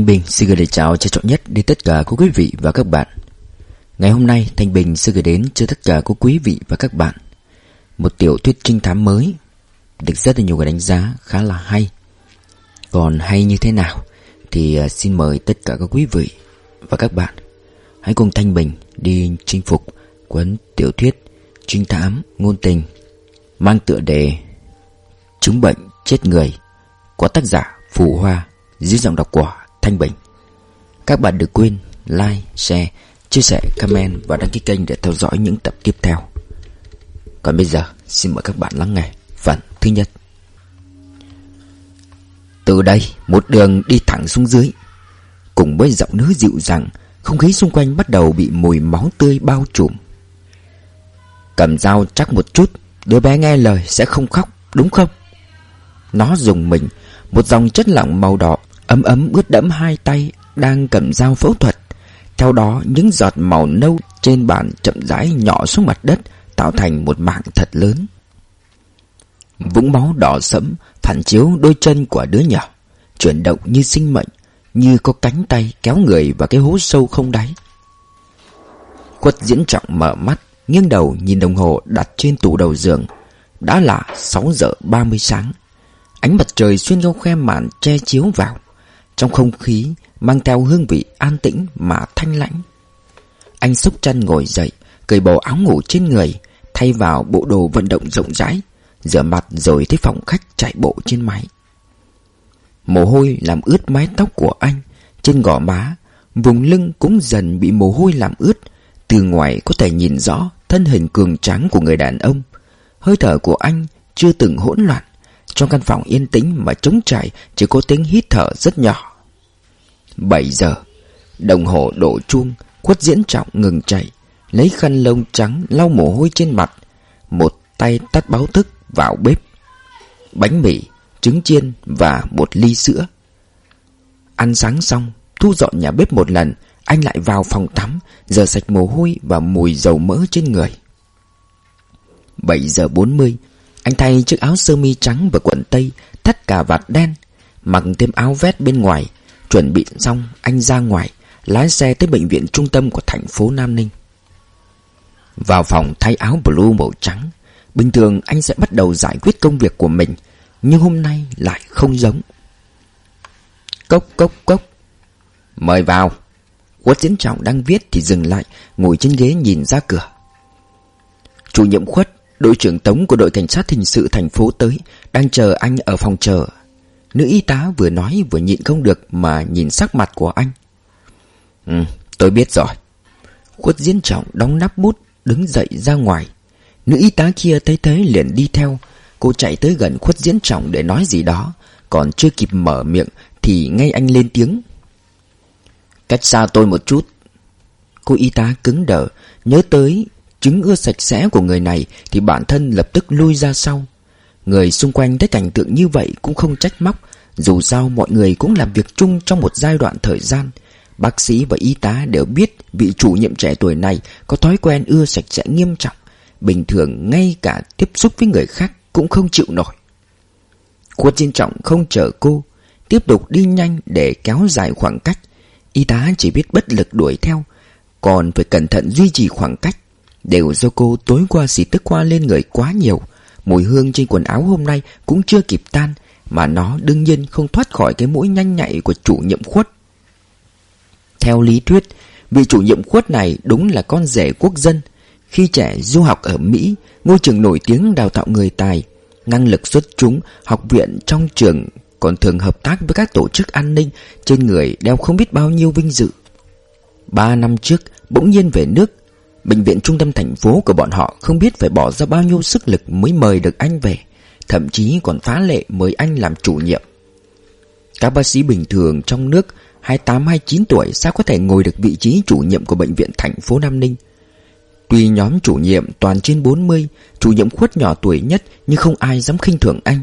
Thanh Bình xin gửi lời chào trân trọng nhất đến tất cả các quý vị và các bạn. Ngày hôm nay, Thanh Bình sẽ gửi đến cho tất cả các quý vị và các bạn một tiểu thuyết trinh thám mới, được rất là nhiều người đánh giá khá là hay. Còn hay như thế nào thì à, xin mời tất cả các quý vị và các bạn hãy cùng Thanh Bình đi chinh phục cuốn tiểu thuyết trinh thám ngôn tình mang tựa đề Chứng bệnh chết người của tác giả Phù Hoa dưới giọng đọc của Thanh Bình. Các bạn đừng quên like, share, chia sẻ, comment và đăng ký kênh để theo dõi những tập tiếp theo. Còn bây giờ, xin mời các bạn lắng nghe phần thứ nhất. Từ đây, một đường đi thẳng xuống dưới. Cùng với giọng nữ dịu dàng, không khí xung quanh bắt đầu bị mùi máu tươi bao trùm. Cầm dao chắc một chút, đứa bé nghe lời sẽ không khóc, đúng không? Nó dùng mình, một dòng chất lỏng màu đỏ ấm ấm ướt đẫm hai tay đang cầm dao phẫu thuật. Theo đó, những giọt màu nâu trên bàn chậm rãi nhỏ xuống mặt đất, tạo thành một mạng thật lớn. Vũng máu đỏ sẫm phản chiếu đôi chân của đứa nhỏ, chuyển động như sinh mệnh, như có cánh tay kéo người vào cái hố sâu không đáy. Quất diễn trọng mở mắt, nghiêng đầu nhìn đồng hồ đặt trên tủ đầu giường. Đã là 6 giờ 30 sáng. Ánh mặt trời xuyên qua khe màn che chiếu vào. Trong không khí mang theo hương vị an tĩnh mà thanh lãnh. Anh xúc chân ngồi dậy, cởi bộ áo ngủ trên người, thay vào bộ đồ vận động rộng rãi, rửa mặt rồi tới phòng khách chạy bộ trên máy. Mồ hôi làm ướt mái tóc của anh, trên gò má, vùng lưng cũng dần bị mồ hôi làm ướt. Từ ngoài có thể nhìn rõ thân hình cường tráng của người đàn ông. Hơi thở của anh chưa từng hỗn loạn. Trong căn phòng yên tĩnh mà trống trải chỉ có tiếng hít thở rất nhỏ. 7 giờ, đồng hồ đổ chuông, quất diễn trọng ngừng chạy, lấy khăn lông trắng lau mồ hôi trên mặt, một tay tắt báo thức vào bếp. Bánh mì, trứng chiên và một ly sữa. Ăn sáng xong, thu dọn nhà bếp một lần, anh lại vào phòng tắm, rửa sạch mồ hôi và mùi dầu mỡ trên người. 7 giờ 40, anh thay chiếc áo sơ mi trắng và quần tây, thắt cà vạt đen, mặc thêm áo vest bên ngoài. Chuẩn bị xong, anh ra ngoài, lái xe tới bệnh viện trung tâm của thành phố Nam Ninh. Vào phòng thay áo blue màu trắng, bình thường anh sẽ bắt đầu giải quyết công việc của mình, nhưng hôm nay lại không giống. Cốc cốc cốc. Mời vào. Quất diễn trọng đang viết thì dừng lại, ngồi trên ghế nhìn ra cửa. Chủ nhiệm khuất Đội trưởng Tống của đội cảnh sát hình sự thành phố tới, Đang chờ anh ở phòng chờ. Nữ y tá vừa nói vừa nhịn không được Mà nhìn sắc mặt của anh. Ừ tôi biết rồi. Khuất diễn trọng đóng nắp bút, Đứng dậy ra ngoài. Nữ y tá kia thấy thế liền đi theo. Cô chạy tới gần khuất diễn trọng để nói gì đó, Còn chưa kịp mở miệng Thì ngay anh lên tiếng. Cách xa tôi một chút. Cô y tá cứng đờ, Nhớ tới chứng ưa sạch sẽ của người này thì bản thân lập tức lui ra sau. Người xung quanh thấy cảnh tượng như vậy cũng không trách móc, dù sao mọi người cũng làm việc chung trong một giai đoạn thời gian. Bác sĩ và y tá đều biết vị chủ nhiệm trẻ tuổi này có thói quen ưa sạch sẽ nghiêm trọng, bình thường ngay cả tiếp xúc với người khác cũng không chịu nổi. Khuất Diên Trọng không chờ cô, tiếp tục đi nhanh để kéo dài khoảng cách. Y tá chỉ biết bất lực đuổi theo, còn phải cẩn thận duy trì khoảng cách. Đều do cô tối qua xịt tức hoa lên người quá nhiều. Mùi hương trên quần áo hôm nay cũng chưa kịp tan, Mà nó đương nhiên không thoát khỏi cái mũi nhanh nhạy của chủ nhiệm khuất. Theo lý thuyết, Vị chủ nhiệm khuất này đúng là con rể quốc dân. Khi trẻ du học ở Mỹ, Ngôi trường nổi tiếng đào tạo người tài, Năng lực xuất chúng, Học viện trong trường Còn thường hợp tác với các tổ chức an ninh Trên người đeo không biết bao nhiêu vinh dự. Ba năm trước, Bỗng nhiên về nước Bệnh viện trung tâm thành phố của bọn họ không biết phải bỏ ra bao nhiêu sức lực mới mời được anh về, Thậm chí còn phá lệ mời anh làm chủ nhiệm. Các bác sĩ bình thường trong nước 28-29 tuổi sao có thể ngồi được vị trí chủ nhiệm của bệnh viện thành phố Nam Ninh? Tuy nhóm chủ nhiệm toàn trên 40 Chủ nhiệm khuất nhỏ tuổi nhất nhưng không ai dám khinh thường anh.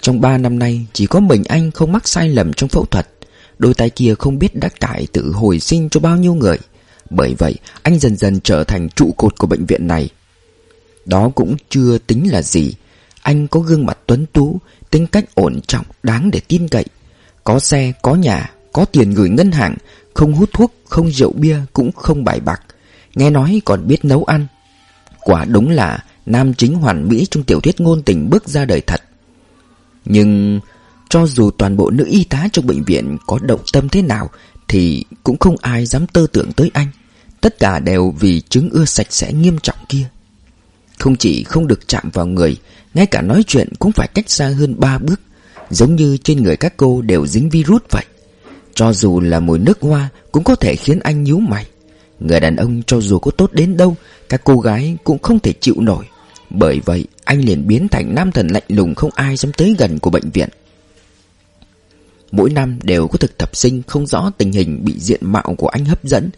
Trong 3 năm nay, chỉ có mình anh không mắc sai lầm trong phẫu thuật. Đôi tay kia không biết đã cải tự hồi sinh cho bao nhiêu người bởi vậy anh dần dần trở thành trụ cột của bệnh viện này. Đó cũng chưa tính là gì. Anh có gương mặt tuấn tú Tính cách ổn trọng đáng để tin cậy. Có xe, có nhà Có tiền gửi ngân hàng Không hút thuốc, không rượu bia Cũng không bài bạc. Nghe nói còn biết nấu ăn. Quả đúng là Nam chính hoàn mỹ trong tiểu thuyết ngôn tình bước ra đời thật. Nhưng Cho dù toàn bộ nữ y tá trong bệnh viện Có động tâm thế nào thì cũng không ai dám tơ tưởng tới anh. Tất cả đều vì chứng ưa sạch sẽ nghiêm trọng kia. Không chỉ không được chạm vào người, Ngay cả nói chuyện cũng phải cách xa hơn ba bước, Giống như trên người các cô đều dính virus vậy. Cho dù là mùi nước hoa Cũng có thể khiến anh nhíu mày. Người đàn ông cho dù có tốt đến đâu, Các cô gái cũng không thể chịu nổi. Bởi vậy, anh liền biến thành nam thần lạnh lùng Không ai dám tới gần của bệnh viện. Mỗi năm đều có thực tập sinh Không rõ tình hình bị diện mạo của anh hấp dẫn,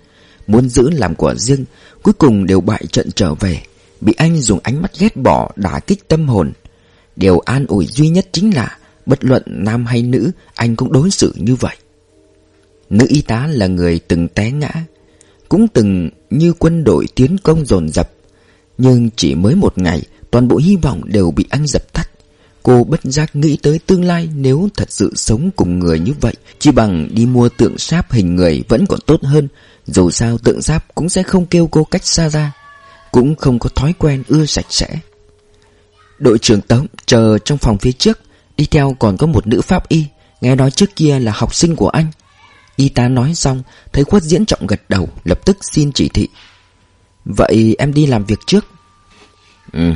Muốn giữ làm của riêng, Cuối cùng đều bại trận trở về. Bị anh dùng ánh mắt ghét bỏ đả kích tâm hồn. Điều an ủi duy nhất chính là, Bất luận nam hay nữ, Anh cũng đối xử như vậy. Nữ y tá là người từng té ngã, Cũng từng như quân đội tiến công dồn dập, Nhưng chỉ mới một ngày, Toàn bộ hy vọng đều bị anh dập tắt. Cô bất giác nghĩ tới tương lai Nếu thật sự sống cùng người như vậy Chỉ bằng đi mua tượng sáp hình người Vẫn còn tốt hơn, Dù sao tượng sáp cũng sẽ không kêu cô cách xa ra, Cũng không có thói quen ưa sạch sẽ. Đội trưởng Tống chờ trong phòng phía trước, Đi theo còn có một nữ pháp y, Nghe nói trước kia là học sinh của anh. Y tá nói xong, Thấy khuất diễn trọng gật đầu, Lập tức xin chỉ thị. Vậy em đi làm việc trước. Ừ.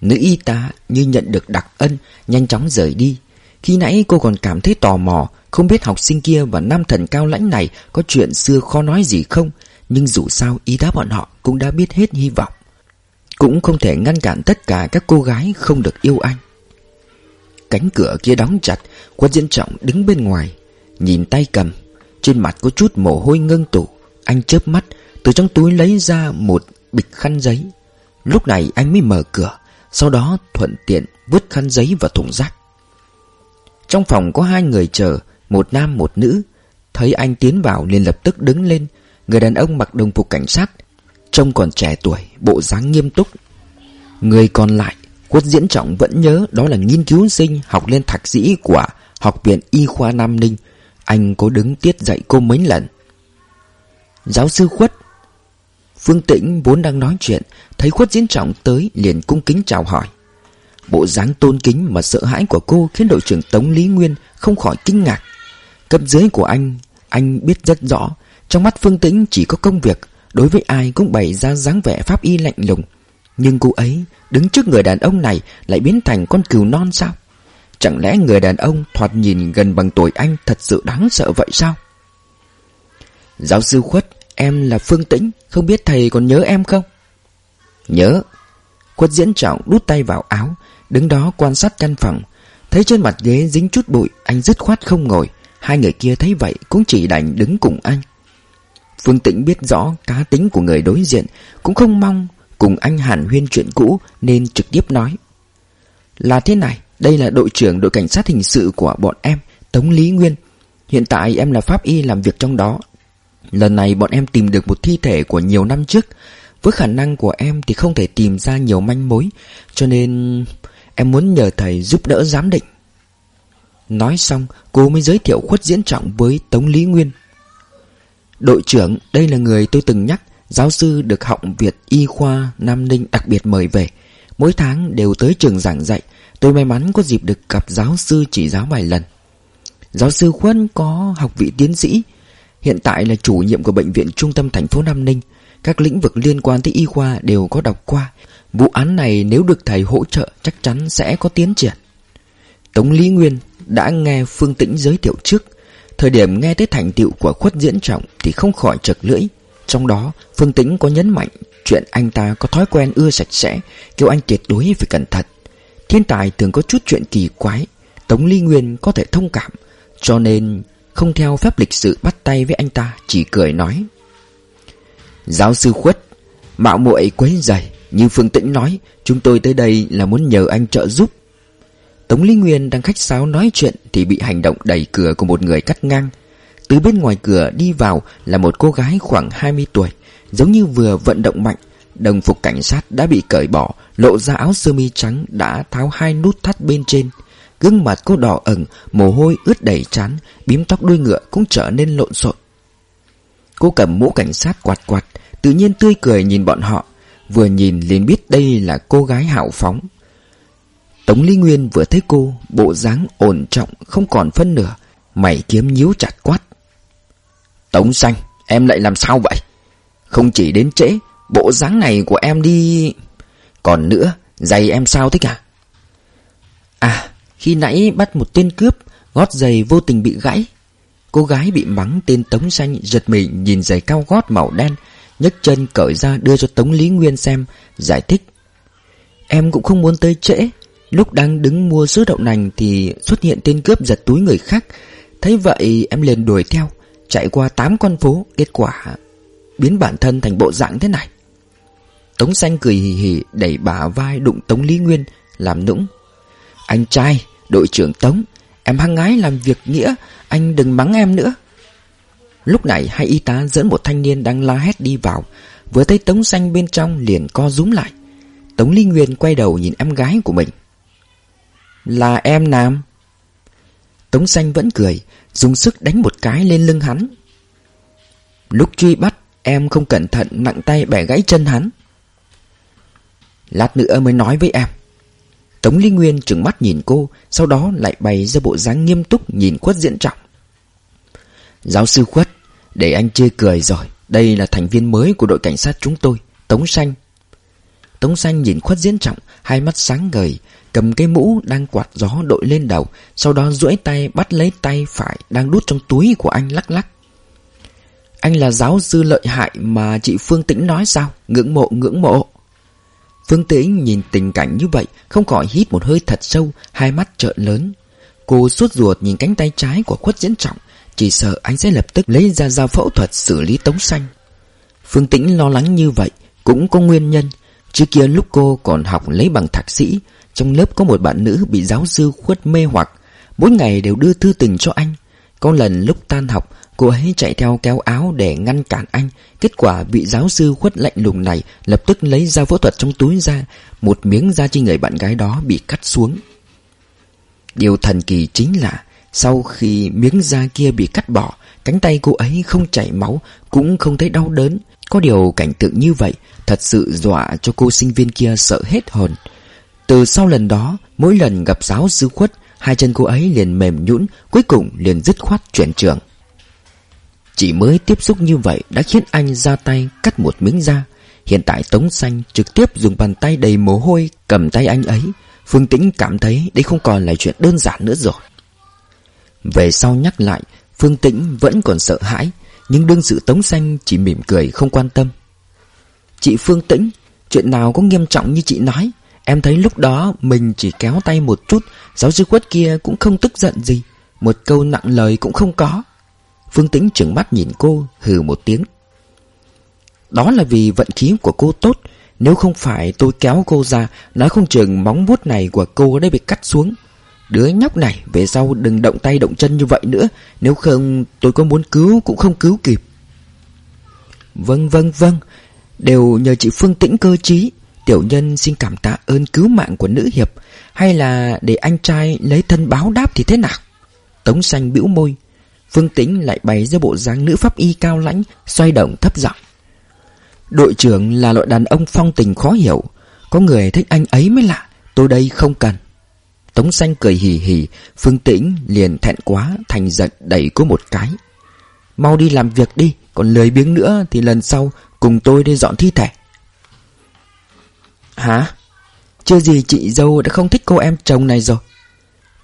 Nữ y tá như nhận được đặc ân, Nhanh chóng rời đi. Khi nãy cô còn cảm thấy tò mò, Không biết học sinh kia và nam thần cao lãnh này Có chuyện xưa khó nói gì không, Nhưng dù sao y tá bọn họ Cũng đã biết hết hy vọng. Cũng không thể ngăn cản tất cả các cô gái Không được yêu anh. Cánh cửa kia đóng chặt Quân diễn trọng đứng bên ngoài, Nhìn tay cầm. Trên mặt có chút mồ hôi ngưng tụ, Anh chớp mắt, Từ trong túi lấy ra một bịch khăn giấy. Lúc này anh mới mở cửa. Sau đó thuận tiện vứt khăn giấy vào thùng rác Trong phòng có hai người chờ, Một nam, một nữ Thấy anh tiến vào liền lập tức đứng lên Người đàn ông mặc đồng phục cảnh sát, Trông còn trẻ tuổi, Bộ dáng nghiêm túc Người còn lại Quốc diễn trọng vẫn nhớ đó là nghiên cứu sinh học lên thạc sĩ của Học viện Y khoa Nam Ninh. Anh có đứng tiết dạy cô mấy lần. Giáo sư Khuất Phương Tĩnh vốn đang nói chuyện, Thấy Khuất diễn trọng tới liền cung kính chào hỏi. Bộ dáng tôn kính mà sợ hãi của cô Khiến đội trưởng Tống Lý Nguyên không khỏi kinh ngạc. Cấp dưới của anh Anh biết rất rõ, Trong mắt Phương Tĩnh chỉ có công việc, Đối với ai cũng bày ra dáng vẻ pháp y lạnh lùng. Nhưng cô ấy Đứng trước người đàn ông này Lại biến thành con cừu non sao? Chẳng lẽ người đàn ông thoạt nhìn gần bằng tuổi anh Thật sự đáng sợ vậy sao? Giáo sư Khuất, Em là Phương Tĩnh. Không biết thầy còn nhớ em không? Nhớ. Quất diễn trọng đút tay vào áo, Đứng đó quan sát căn phòng. Thấy trên mặt ghế dính chút bụi, Anh dứt khoát không ngồi. Hai người kia thấy vậy cũng chỉ đành đứng cùng anh. Phương Tĩnh biết rõ cá tính của người đối diện, Cũng không mong Cùng anh hàn huyên chuyện cũ, Nên trực tiếp nói. Là thế này, Đây là đội trưởng đội cảnh sát hình sự của bọn em, Tống Lý Nguyên. Hiện tại em là pháp y làm việc trong đó. Lần này bọn em tìm được một thi thể của nhiều năm trước. Với khả năng của em thì không thể tìm ra nhiều manh mối, Cho nên em muốn nhờ thầy giúp đỡ giám định. Nói xong, cô mới giới thiệu khuất diễn trọng với Tống Lý Nguyên. Đội trưởng, đây là người tôi từng nhắc, Giáo sư được học Việt Y khoa Nam Ninh đặc biệt mời về. Mỗi tháng đều tới trường giảng dạy, Tôi may mắn có dịp được gặp giáo sư chỉ giáo vài lần. Giáo sư Khuân có học vị tiến sĩ Hiện tại là chủ nhiệm của bệnh viện trung tâm thành phố Nam Ninh. Các lĩnh vực liên quan tới y khoa đều có đọc qua. Vụ án này nếu được thầy hỗ trợ, chắc chắn sẽ có tiến triển. Tống Lý Nguyên đã nghe Phương Tĩnh giới thiệu trước. Thời điểm nghe tới thành tựu của khuất diễn trọng Thì không khỏi chật lưỡi. Trong đó, Phương Tĩnh có nhấn mạnh Chuyện anh ta có thói quen ưa sạch sẽ, Kêu anh tuyệt đối phải cẩn thận. Thiên tài thường có chút chuyện kỳ quái, Tống Ly Nguyên có thể thông cảm, Cho nên không theo phép lịch sự bắt tay với anh ta, Chỉ cười nói. Giáo sư khuất, Mạo muội quấy dày Như Phương Tĩnh nói, Chúng tôi tới đây là muốn nhờ anh trợ giúp. Tống Lý Nguyên đang khách sáo nói chuyện Thì bị hành động đẩy cửa của một người cắt ngang. Từ bên ngoài cửa đi vào Là một cô gái khoảng 20 tuổi, Giống như vừa vận động mạnh, Đồng phục cảnh sát đã bị cởi bỏ, Lộ ra áo sơ mi trắng Đã tháo hai nút thắt bên trên. Gương mặt cô đỏ ửng, Mồ hôi ướt đầy trán, Bím tóc đuôi ngựa cũng trở nên lộn xộn. Cô cầm mũ cảnh sát quạt quạt, Tự nhiên tươi cười nhìn bọn họ, Vừa nhìn liền biết đây là cô gái hạo phóng. Tống Lý Nguyên vừa thấy cô, Bộ dáng ổn trọng, Không còn phân nửa, Mày kiếm nhíu chặt quát. Tống xanh, Em lại làm sao vậy? Không chỉ đến trễ, Bộ dáng này của em đi Còn nữa, Giày em sao thế cả À khi nãy bắt một tên cướp, Gót giày vô tình bị gãy. Cô gái bị mắng tên Tống Xanh giật mình nhìn giày cao gót màu đen, nhấc chân cởi ra đưa cho Tống Lý Nguyên xem, Giải thích. Em cũng không muốn tới trễ. Lúc đang đứng mua sữa đậu nành Thì xuất hiện tên cướp giật túi người khác. Thấy vậy em liền đuổi theo, Chạy qua 8 con phố, Kết quả biến bản thân thành bộ dạng thế này. Tống xanh cười hì hì, Đẩy bả vai đụng Tống Lý Nguyên, Làm nũng. Anh trai, đội trưởng Tống, Em hăng ngái làm việc nghĩa, Anh đừng mắng em nữa. Lúc này hai y tá dẫn một thanh niên đang la hét đi vào, Vừa thấy Tống xanh bên trong liền co rúm lại. Tống Linh Nguyên quay đầu nhìn em gái của mình. Là em Nam Tống xanh vẫn cười, Dùng sức đánh một cái lên lưng hắn. Lúc truy bắt, Em không cẩn thận nặng tay bẻ gãy chân hắn. Lát nữa mới nói với em. Tống Lý Nguyên trừng mắt nhìn cô, Sau đó lại bày ra bộ dáng nghiêm túc Nhìn khuất diễn trọng. Giáo sư khuất, Để anh chê cười rồi, Đây là thành viên mới của đội cảnh sát chúng tôi, Tống Xanh. Tống Xanh nhìn khuất diễn trọng, Hai mắt sáng ngời, Cầm cái mũ đang quạt gió đội lên đầu, Sau đó duỗi tay bắt lấy tay phải Đang đút trong túi của anh lắc lắc. Anh là giáo sư lợi hại Mà chị Phương Tĩnh nói sao? Ngưỡng mộ ngưỡng mộ. Phương Tĩnh nhìn tình cảnh như vậy, Không khỏi hít một hơi thật sâu, Hai mắt trợn lớn. Cô suốt ruột nhìn cánh tay trái của khuất diễn trọng, Chỉ sợ anh sẽ lập tức lấy ra dao phẫu thuật xử lý tống xanh. Phương Tĩnh lo lắng như vậy, Cũng có nguyên nhân. Trước kia lúc cô còn học lấy bằng thạc sĩ, Trong lớp có một bạn nữ bị giáo sư khuất mê hoặc. Mỗi ngày đều đưa thư tình cho anh. Có lần lúc tan học Cô ấy chạy theo kéo áo để ngăn cản anh. Kết quả bị giáo sư khuất lạnh lùng này Lập tức lấy dao phẫu thuật trong túi ra. Một miếng da trên người bạn gái đó bị cắt xuống. Điều thần kỳ chính là Sau khi miếng da kia bị cắt bỏ, Cánh tay cô ấy không chảy máu, Cũng không thấy đau đớn. Có điều cảnh tượng như vậy Thật sự dọa cho cô sinh viên kia sợ hết hồn. Từ sau lần đó, Mỗi lần gặp giáo sư khuất, Hai chân cô ấy liền mềm nhũn, Cuối cùng liền dứt khoát chuyển trường chỉ mới tiếp xúc như vậy đã khiến anh ra tay cắt một miếng da. Hiện tại Tống Xanh trực tiếp dùng bàn tay đầy mồ hôi cầm tay anh ấy. Phương Tĩnh cảm thấy đây không còn là chuyện đơn giản nữa rồi. Về sau nhắc lại, Phương Tĩnh vẫn còn sợ hãi, Nhưng đương sự Tống Xanh chỉ mỉm cười không quan tâm. Chị Phương Tĩnh, Chuyện nào có nghiêm trọng như chị nói? Em thấy lúc đó mình chỉ kéo tay một chút, Giáo sư quất kia cũng không tức giận gì. Một câu nặng lời cũng không có. Phương Tĩnh trừng mắt nhìn cô, Hừ một tiếng. Đó là vì vận khí của cô tốt, Nếu không phải tôi kéo cô ra, Nói không chừng móng vuốt này của cô đã bị cắt xuống. Đứa nhóc này, Về sau đừng động tay động chân như vậy nữa, Nếu không tôi có muốn cứu cũng không cứu kịp. Vâng vâng vâng Đều nhờ chị Phương Tĩnh cơ trí. Tiểu nhân xin cảm tạ ơn cứu mạng của nữ hiệp. Hay là để anh trai lấy thân báo đáp thì thế nào? Tống xanh bĩu môi. Phương Tĩnh lại bày ra bộ dáng nữ pháp y cao lãnh, Xoay động thấp giọng. Đội trưởng là loại đàn ông phong tình khó hiểu, Có người thích anh ấy mới lạ, Tôi đây không cần. Tống xanh cười hì hì, Phương Tĩnh liền thẹn quá, Thành giận đẩy cô một cái. Mau đi làm việc đi, Còn lười biếng nữa thì lần sau Cùng tôi đi dọn thi thể. Hả? Chưa gì chị dâu đã không thích cô em chồng này rồi.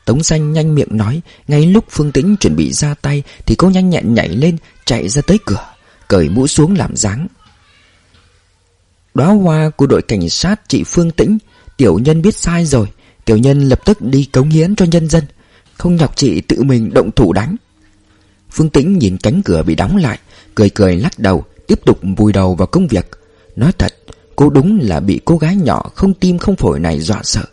Tống xanh nhanh miệng nói, Ngay lúc Phương Tĩnh chuẩn bị ra tay Thì cô nhanh nhẹn nhảy lên, Chạy ra tới cửa, Cởi mũ xuống làm dáng. Đóa hoa của đội cảnh sát chị Phương Tĩnh, Tiểu nhân biết sai rồi, Tiểu nhân lập tức đi cống hiến cho nhân dân, Không nhọc chị tự mình động thủ đánh. Phương Tĩnh nhìn cánh cửa bị đóng lại, Cười cười lắc đầu, Tiếp tục vùi đầu vào công việc. Nói thật, Cô đúng là bị cô gái nhỏ Không tim không phổi này dọa sợ.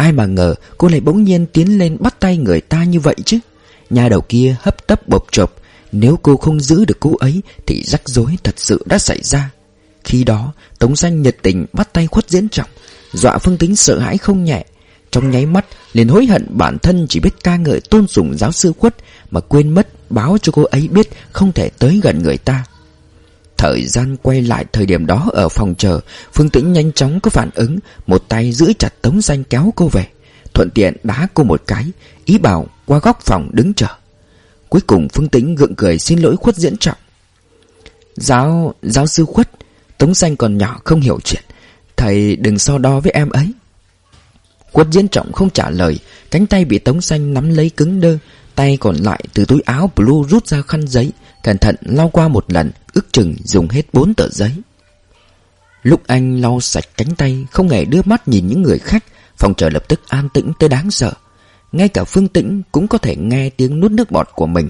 Ai mà ngờ cô lại bỗng nhiên tiến lên bắt tay người ta như vậy chứ? Nhà đầu kia hấp tấp bộp chộp. Nếu cô không giữ được cô ấy, Thì rắc rối thật sự đã xảy ra. Khi đó, Tống Xanh nhiệt tình bắt tay khuất diễn trọng. Dọa Phương Tính sợ hãi không nhẹ. Trong nháy mắt, liền hối hận bản thân chỉ biết ca ngợi tôn sùng giáo sư khuất Mà quên mất báo cho cô ấy biết không thể tới gần người ta. Thời gian quay lại thời điểm đó ở phòng chờ Phương Tĩnh nhanh chóng có phản ứng Một tay giữ chặt tống danh kéo cô về. Thuận tiện đá cô một cái Ý bảo qua góc phòng đứng chờ. Cuối cùng Phương Tĩnh gượng cười xin lỗi khuất diễn trọng. Giáo, giáo sư khuất Tống danh còn nhỏ không hiểu chuyện Thầy đừng so đo với em ấy. Quất diễn trọng không trả lời Cánh tay bị tống xanh nắm lấy cứng đơ Tay còn lại từ túi áo blue rút ra khăn giấy, Cẩn thận lau qua một lần, Ước chừng dùng hết bốn tờ giấy. Lúc anh lau sạch cánh tay, Không hề đưa mắt nhìn những người khách Phòng chờ lập tức an tĩnh tới đáng sợ. Ngay cả Phương Tĩnh cũng có thể nghe tiếng nuốt nước bọt của mình.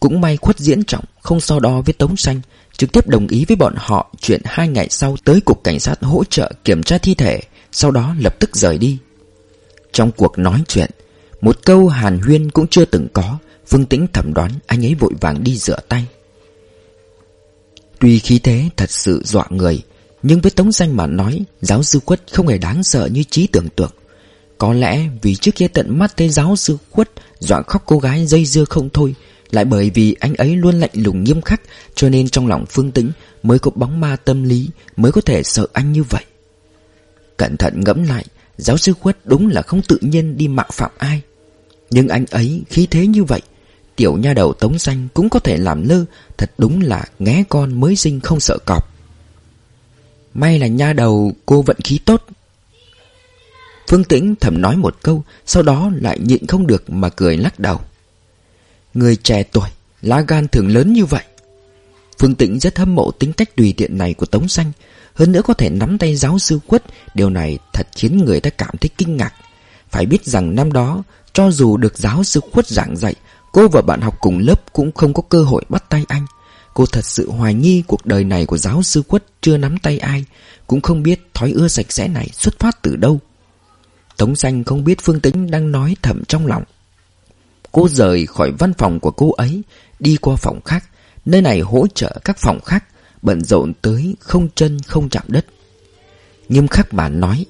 Cũng may khuất diễn trọng Không so đo với Tống Xanh, Trực tiếp đồng ý với bọn họ Chuyện hai ngày sau tới cục cảnh sát hỗ trợ kiểm tra thi thể, Sau đó lập tức rời đi. Trong cuộc nói chuyện một câu hàn huyên cũng chưa từng có. Phương Tĩnh thẩm đoán anh ấy vội vàng đi rửa tay. Tuy khí thế thật sự dọa người, Nhưng với Tống Danh mà nói, Giáo sư Quất không hề đáng sợ như trí tưởng tượng. Có lẽ vì trước kia tận mắt thấy giáo sư Quất Dọa khóc cô gái dây dưa không thôi, Lại bởi vì anh ấy luôn lạnh lùng nghiêm khắc, Cho nên trong lòng Phương Tĩnh Mới có bóng ma tâm lý, Mới có thể sợ anh như vậy. Cẩn thận ngẫm lại Giáo sư Khuất đúng là không tự nhiên đi mạo phạm ai. Nhưng anh ấy khí thế như vậy, Tiểu nha đầu tống xanh cũng có thể làm lơ, Thật đúng là ngé con mới sinh không sợ cọp. May là nha đầu cô vận khí tốt. Phương Tĩnh thầm nói một câu, Sau đó lại nhịn không được mà cười lắc đầu. Người trẻ tuổi, Lá gan thường lớn như vậy. Phương Tĩnh rất hâm mộ tính cách tùy tiện này của Tống Xanh hơn nữa có thể nắm tay giáo sư quất, Điều này thật khiến người ta cảm thấy kinh ngạc. Phải biết rằng năm đó, Cho dù được giáo sư quất giảng dạy, Cô và bạn học cùng lớp cũng không có cơ hội bắt tay anh. Cô thật sự hoài nghi cuộc đời này của giáo sư quất chưa nắm tay ai, Cũng không biết thói ưa sạch sẽ này xuất phát từ đâu. Tống xanh không biết Phương Tính đang nói thầm trong lòng. Cô rời khỏi văn phòng của cô ấy, Đi qua phòng khác, Nơi này hỗ trợ các phòng khác. Bận rộn tới không chân không chạm đất. Nghiêm khắc mà nói,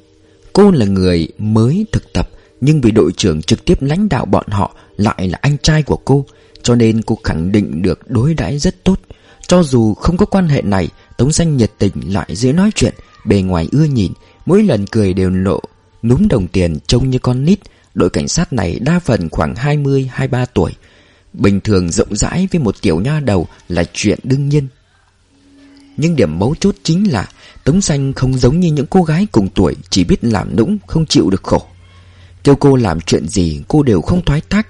Cô là người mới thực tập, Nhưng vì đội trưởng trực tiếp lãnh đạo bọn họ lại là anh trai của cô, Cho nên cô khẳng định được đối đãi rất tốt. Cho dù không có quan hệ này, Tống xanh nhiệt tình lại dễ nói chuyện, Bề ngoài ưa nhìn, Mỗi lần cười đều lộ Núm đồng tiền trông như con nít. Đội cảnh sát này đa phần khoảng 20-23 tuổi, Bình thường rộng rãi với một tiểu nha đầu là chuyện đương nhiên. Nhưng điểm mấu chốt chính là Tống xanh không giống như những cô gái cùng tuổi, Chỉ biết làm nũng, không chịu được khổ. Kêu cô làm chuyện gì, cô đều không thoái thác.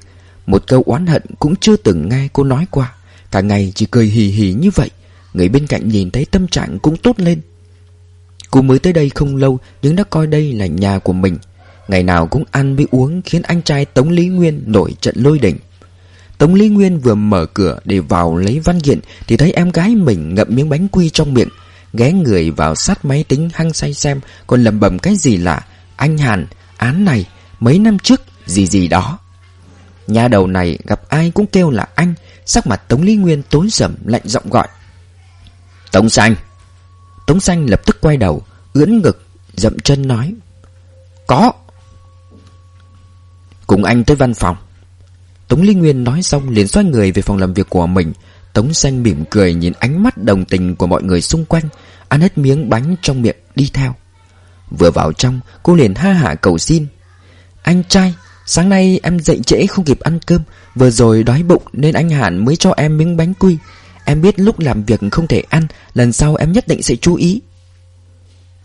Một câu oán hận cũng chưa từng nghe cô nói qua. Cả ngày chỉ cười hì hì như vậy, Người bên cạnh nhìn thấy tâm trạng cũng tốt lên. Cô mới tới đây không lâu, Nhưng đã coi đây là nhà của mình. Ngày nào cũng ăn với uống Khiến anh trai Tống Lý Nguyên nổi trận lôi đỉnh Tống Lý Nguyên vừa mở cửa Để vào lấy văn kiện Thì thấy em gái mình ngậm miếng bánh quy trong miệng Ghé người vào sát máy tính hăng say xem Còn lầm bầm cái gì lạ. Anh Hàn, án này Mấy năm trước, gì gì đó. Nhà đầu này gặp ai cũng kêu là anh Sắc mặt Tống Lý Nguyên tối sầm lạnh giọng gọi. Tống Xanh. Tống Xanh lập tức quay đầu Ưỡn ngực dậm chân nói. Có. Cùng anh tới văn phòng. Tống Lý Nguyên nói xong liền xoay người về phòng làm việc của mình. Tống Xanh mỉm cười nhìn ánh mắt đồng tình của mọi người xung quanh, Ăn hết miếng bánh trong miệng đi theo. Vừa vào trong, cô liền ha hạ cầu xin. Anh trai, Sáng nay em dậy trễ không kịp ăn cơm, Vừa rồi đói bụng nên anh Hàn mới cho em miếng bánh quy Em biết lúc làm việc không thể ăn, Lần sau em nhất định sẽ chú ý.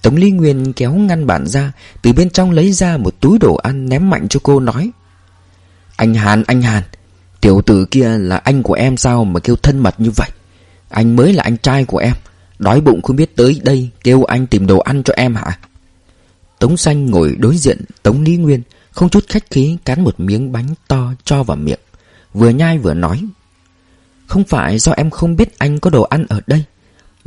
Tống Ly Nguyên kéo ngăn bản ra, Từ bên trong lấy ra một túi đồ ăn ném mạnh cho cô nói. Anh Hàn, anh Hàn Tiểu tử kia là anh của em sao mà kêu thân mật như vậy? Anh mới là anh trai của em Đói bụng không biết tới đây Kêu anh tìm đồ ăn cho em hả? Tống Xanh ngồi đối diện Tống Lý Nguyên không chút khách khí cắn một miếng bánh to cho vào miệng Vừa nhai vừa nói. Không phải do em không biết anh có đồ ăn ở đây.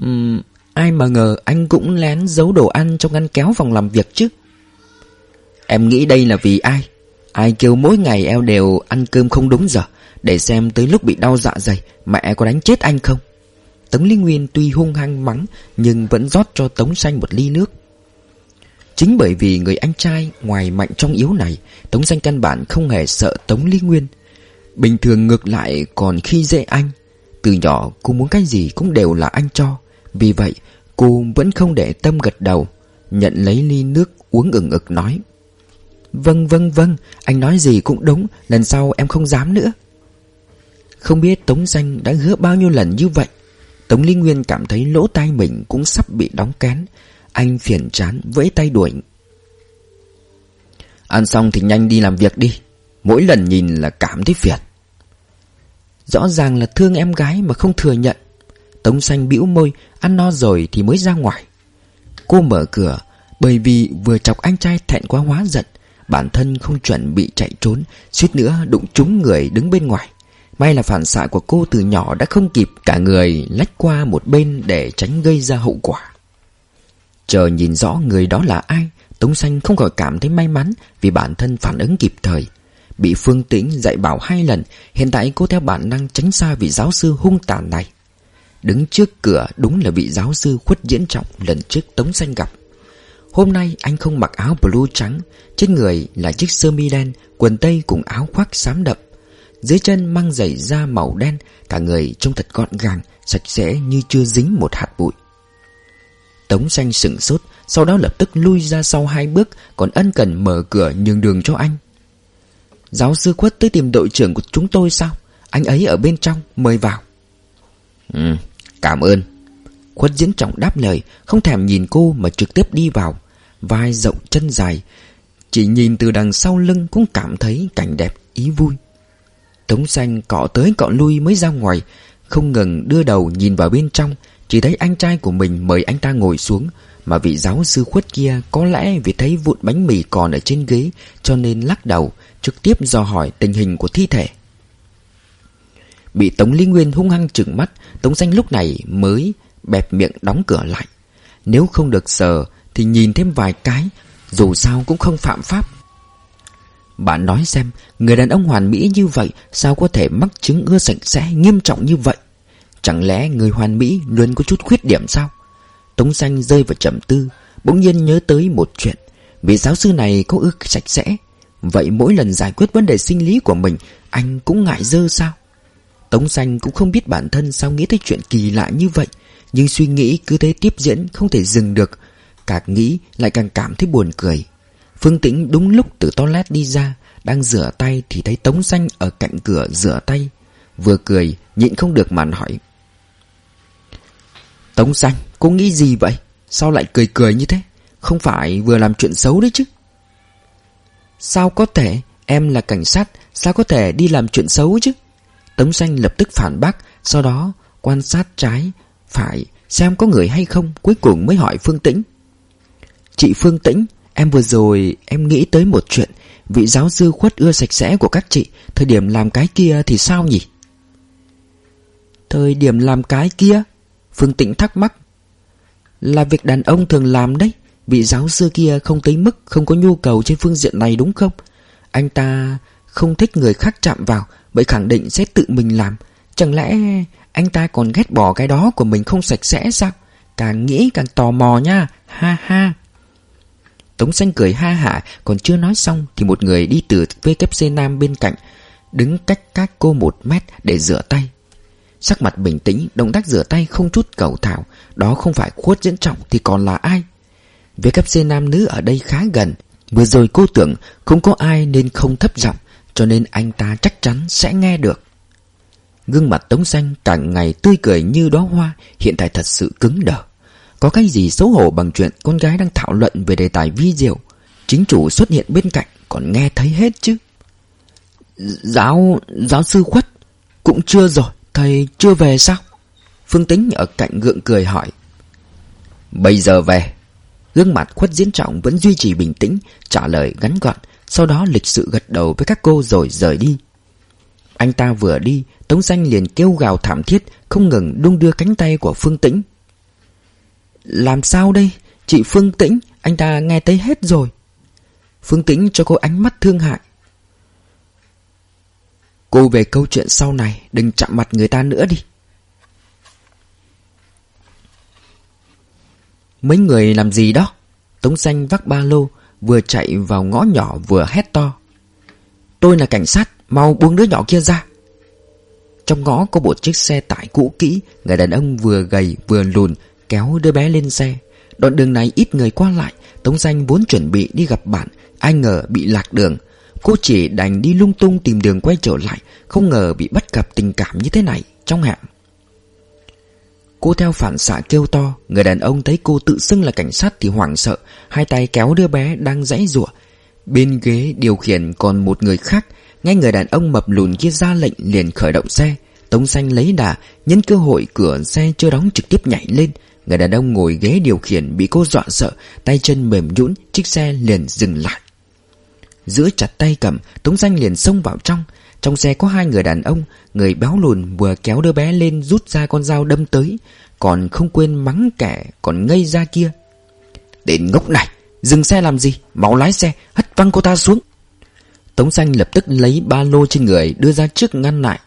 Uhm, Ai mà ngờ anh cũng lén giấu đồ ăn trong ngăn kéo phòng làm việc chứ. Em nghĩ đây là vì ai? Ai kêu mỗi ngày em đều ăn cơm không đúng giờ, Để xem tới lúc bị đau dạ dày, Mẹ có đánh chết anh không? Tống Lý Nguyên tuy hung hăng mắng, Nhưng vẫn rót cho Tống Xanh một ly nước. Chính bởi vì người anh trai ngoài mạnh trong yếu này, Tống Xanh căn bản không hề sợ Tống Lý Nguyên. Bình thường ngược lại còn khi dễ anh, Từ nhỏ cô muốn cái gì cũng đều là anh cho. Vì vậy, cô vẫn không để tâm gật đầu, Nhận lấy ly nước uống ừng ực nói. Vâng vâng vâng Anh nói gì cũng đúng, Lần sau em không dám nữa. Không biết Tống Xanh đã hứa bao nhiêu lần như vậy. Tống Linh Nguyên cảm thấy lỗ tai mình cũng sắp bị đóng kén. Anh phiền chán, vẫy tay đuổi. Ăn xong thì nhanh đi làm việc đi. Mỗi lần nhìn là cảm thấy phiền. Rõ ràng là thương em gái mà không thừa nhận. Tống xanh bĩu môi, Ăn no rồi thì mới ra ngoài. Cô mở cửa, Bởi vì vừa chọc anh trai thẹn quá hóa giận Bản thân không chuẩn bị chạy trốn, Suýt nữa đụng trúng người đứng bên ngoài. May là phản xạ của cô từ nhỏ đã không kịp Cả người lách qua một bên để tránh gây ra hậu quả. Chờ nhìn rõ người đó là ai, Tống xanh không khỏi cảm thấy may mắn Vì bản thân phản ứng kịp thời. Bị Phương Tĩnh dạy bảo hai lần, Hiện tại cô theo bản năng tránh xa vị giáo sư hung tàn này. Đứng trước cửa đúng là vị giáo sư khuất diễn trọng lần trước Tống Xanh gặp. Hôm nay anh không mặc áo blue trắng, Trên người là chiếc sơ mi đen, Quần tây cùng áo khoác xám đậm. Dưới chân mang giày da màu đen, Cả người trông thật gọn gàng, Sạch sẽ như chưa dính một hạt bụi. Tống xanh sửng sốt, Sau đó lập tức lui ra sau hai bước, Còn ân cần mở cửa nhường đường cho anh. Giáo sư khuất tới tìm đội trưởng của chúng tôi sao? Anh ấy ở bên trong, mời vào. Ừ cảm ơn. Khuất diễn trọng đáp lời, Không thèm nhìn cô mà trực tiếp đi vào. Vai rộng chân dài, Chỉ nhìn từ đằng sau lưng cũng cảm thấy cảnh đẹp ý vui. Tống xanh cọ tới cọ lui mới ra ngoài, Không ngừng đưa đầu nhìn vào bên trong, Chỉ thấy anh trai của mình mời anh ta ngồi xuống, Mà vị giáo sư khuất kia Có lẽ vì thấy vụn bánh mì còn ở trên ghế, Cho nên lắc đầu, Trực tiếp dò hỏi tình hình của thi thể. Bị Tống Lý Nguyên hung hăng trừng mắt, Tống Xanh lúc này mới bẹp miệng đóng cửa lại. Nếu không được sờ thì nhìn thêm vài cái, Dù sao cũng không phạm pháp. Bạn nói xem, Người đàn ông hoàn mỹ như vậy Sao có thể mắc chứng ưa sạch sẽ nghiêm trọng như vậy? Chẳng lẽ người hoàn mỹ Luôn có chút khuyết điểm sao? Tống Xanh rơi vào trầm tư, Bỗng nhiên nhớ tới một chuyện. Vị giáo sư này có ưa sạch sẽ. Vậy mỗi lần giải quyết vấn đề sinh lý của mình, Anh cũng ngại dơ sao? Tống xanh cũng không biết bản thân sao nghĩ tới chuyện kỳ lạ như vậy. Nhưng suy nghĩ cứ thế tiếp diễn, không thể dừng được. Càng nghĩ lại càng cảm thấy buồn cười. Phương Tĩnh đúng lúc từ toilet đi ra, Đang rửa tay thì thấy Tống xanh ở cạnh cửa rửa tay. Vừa cười, nhịn không được mà hỏi. Tống xanh, cô nghĩ gì vậy? Sao lại cười cười như thế? Không phải vừa làm chuyện xấu đấy chứ? Sao có thể? Em là cảnh sát, Sao có thể đi làm chuyện xấu chứ? Tống xanh lập tức phản bác, Sau đó quan sát trái, Phải xem có người hay không, Cuối cùng mới hỏi Phương Tĩnh. Chị Phương Tĩnh, Em vừa rồi em nghĩ tới một chuyện. Vị giáo sư khuất ưa sạch sẽ của các chị, Thời điểm làm cái kia thì sao nhỉ? Thời điểm làm cái kia? Phương Tĩnh thắc mắc. Là việc đàn ông thường làm đấy. Vị giáo sư kia không tới mức Không có nhu cầu trên phương diện này đúng không? Anh ta không thích người khác chạm vào Vậy khẳng định sẽ tự mình làm. Chẳng lẽ anh ta còn ghét bỏ cái đó của mình không sạch sẽ sao? Càng nghĩ càng tò mò nha. Ha ha. Tống xanh cười ha hả, Còn chưa nói xong Thì một người đi từ WC Nam bên cạnh, Đứng cách các cô một mét để rửa tay. Sắc mặt bình tĩnh, Động tác rửa tay không chút cầu thảo, Đó không phải khuất diễn trọng thì còn là ai? WC nam nữ ở đây khá gần, Vừa rồi cô tưởng không có ai nên không thấp giọng, Cho nên anh ta chắc chắn sẽ nghe được. Gương mặt Tống Xanh càng ngày tươi cười như đóa hoa, Hiện tại thật sự cứng đờ. Có cái gì xấu hổ bằng chuyện con gái đang thảo luận về đề tài vi diệu Chính chủ xuất hiện bên cạnh còn nghe thấy hết chứ? Giáo... giáo sư khuất Cũng chưa rồi, thầy chưa về sao? Phương Tính ở cạnh gượng cười hỏi. Bây giờ về. Gương mặt khuất diễn trọng vẫn duy trì bình tĩnh Trả lời ngắn gọn Sau đó lịch sự gật đầu với các cô rồi rời đi. Anh ta vừa đi Tống xanh liền kêu gào thảm thiết Không ngừng đung đưa cánh tay của Phương Tĩnh. Làm sao đây? Chị Phương Tĩnh, Anh ta nghe thấy hết rồi. Phương Tĩnh cho cô ánh mắt thương hại. Cô về câu chuyện sau này, Đừng chạm mặt người ta nữa đi. Mấy người làm gì đó? Tống xanh vác ba lô, Vừa chạy vào ngõ nhỏ vừa hét to. Tôi là cảnh sát, Mau buông đứa nhỏ kia ra. Trong ngõ có một chiếc xe tải cũ kỹ, Người đàn ông vừa gầy vừa lùn Kéo đứa bé lên xe. Đoạn đường này ít người qua lại, Tống danh vốn chuẩn bị đi gặp bạn, Ai ngờ bị lạc đường. Cô chỉ đành đi lung tung tìm đường quay trở lại, Không ngờ bị bắt gặp tình cảm như thế này Trong hẻm. Cô theo phản xạ kêu to, Người đàn ông thấy cô tự xưng là cảnh sát thì hoảng sợ, Hai tay kéo đứa bé đang dãy rủa Bên ghế điều khiển còn một người khác, Ngay người đàn ông mập lùn kia ra lệnh liền khởi động xe. Tống xanh lấy đà, Nhân cơ hội cửa xe chưa đóng trực tiếp nhảy lên. Người đàn ông ngồi ghế điều khiển bị cô dọa sợ, Tay chân mềm nhũn, Chiếc xe liền dừng lại. Giữ chặt tay cầm, Tống xanh liền xông vào trong. Trong xe có hai người đàn ông, Người béo lùn vừa kéo đứa bé lên Rút ra con dao đâm tới, Còn không quên mắng kẻ còn ngây ra kia. Đến ngốc này, Dừng xe làm gì? Máu lái xe, Hất văng cô ta xuống. Tống xanh lập tức lấy ba lô trên người Đưa ra trước ngăn lại.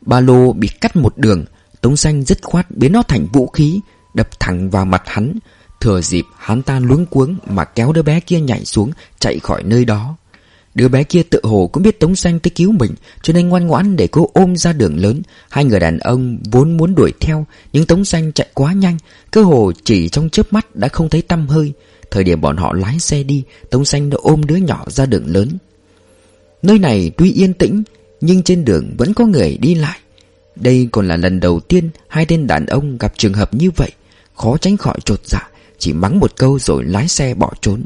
Ba lô bị cắt một đường, Tống xanh dứt khoát biến nó thành vũ khí Đập thẳng vào mặt hắn. Thừa dịp hắn ta luống cuống Mà kéo đứa bé kia nhảy xuống, Chạy khỏi nơi đó. Đứa bé kia tự hồ cũng biết Tống Xanh tới cứu mình, Cho nên ngoan ngoãn để cô ôm ra đường lớn. Hai người đàn ông vốn muốn đuổi theo, Nhưng Tống Xanh chạy quá nhanh, Cơ hồ chỉ trong chớp mắt đã không thấy tâm hơi. Thời điểm bọn họ lái xe đi, Tống Xanh đã ôm đứa nhỏ ra đường lớn. Nơi này tuy yên tĩnh, Nhưng trên đường vẫn có người đi lại. Đây còn là lần đầu tiên Hai tên đàn ông gặp trường hợp như vậy. Khó tránh khỏi trột dạ Chỉ mắng một câu rồi lái xe bỏ trốn.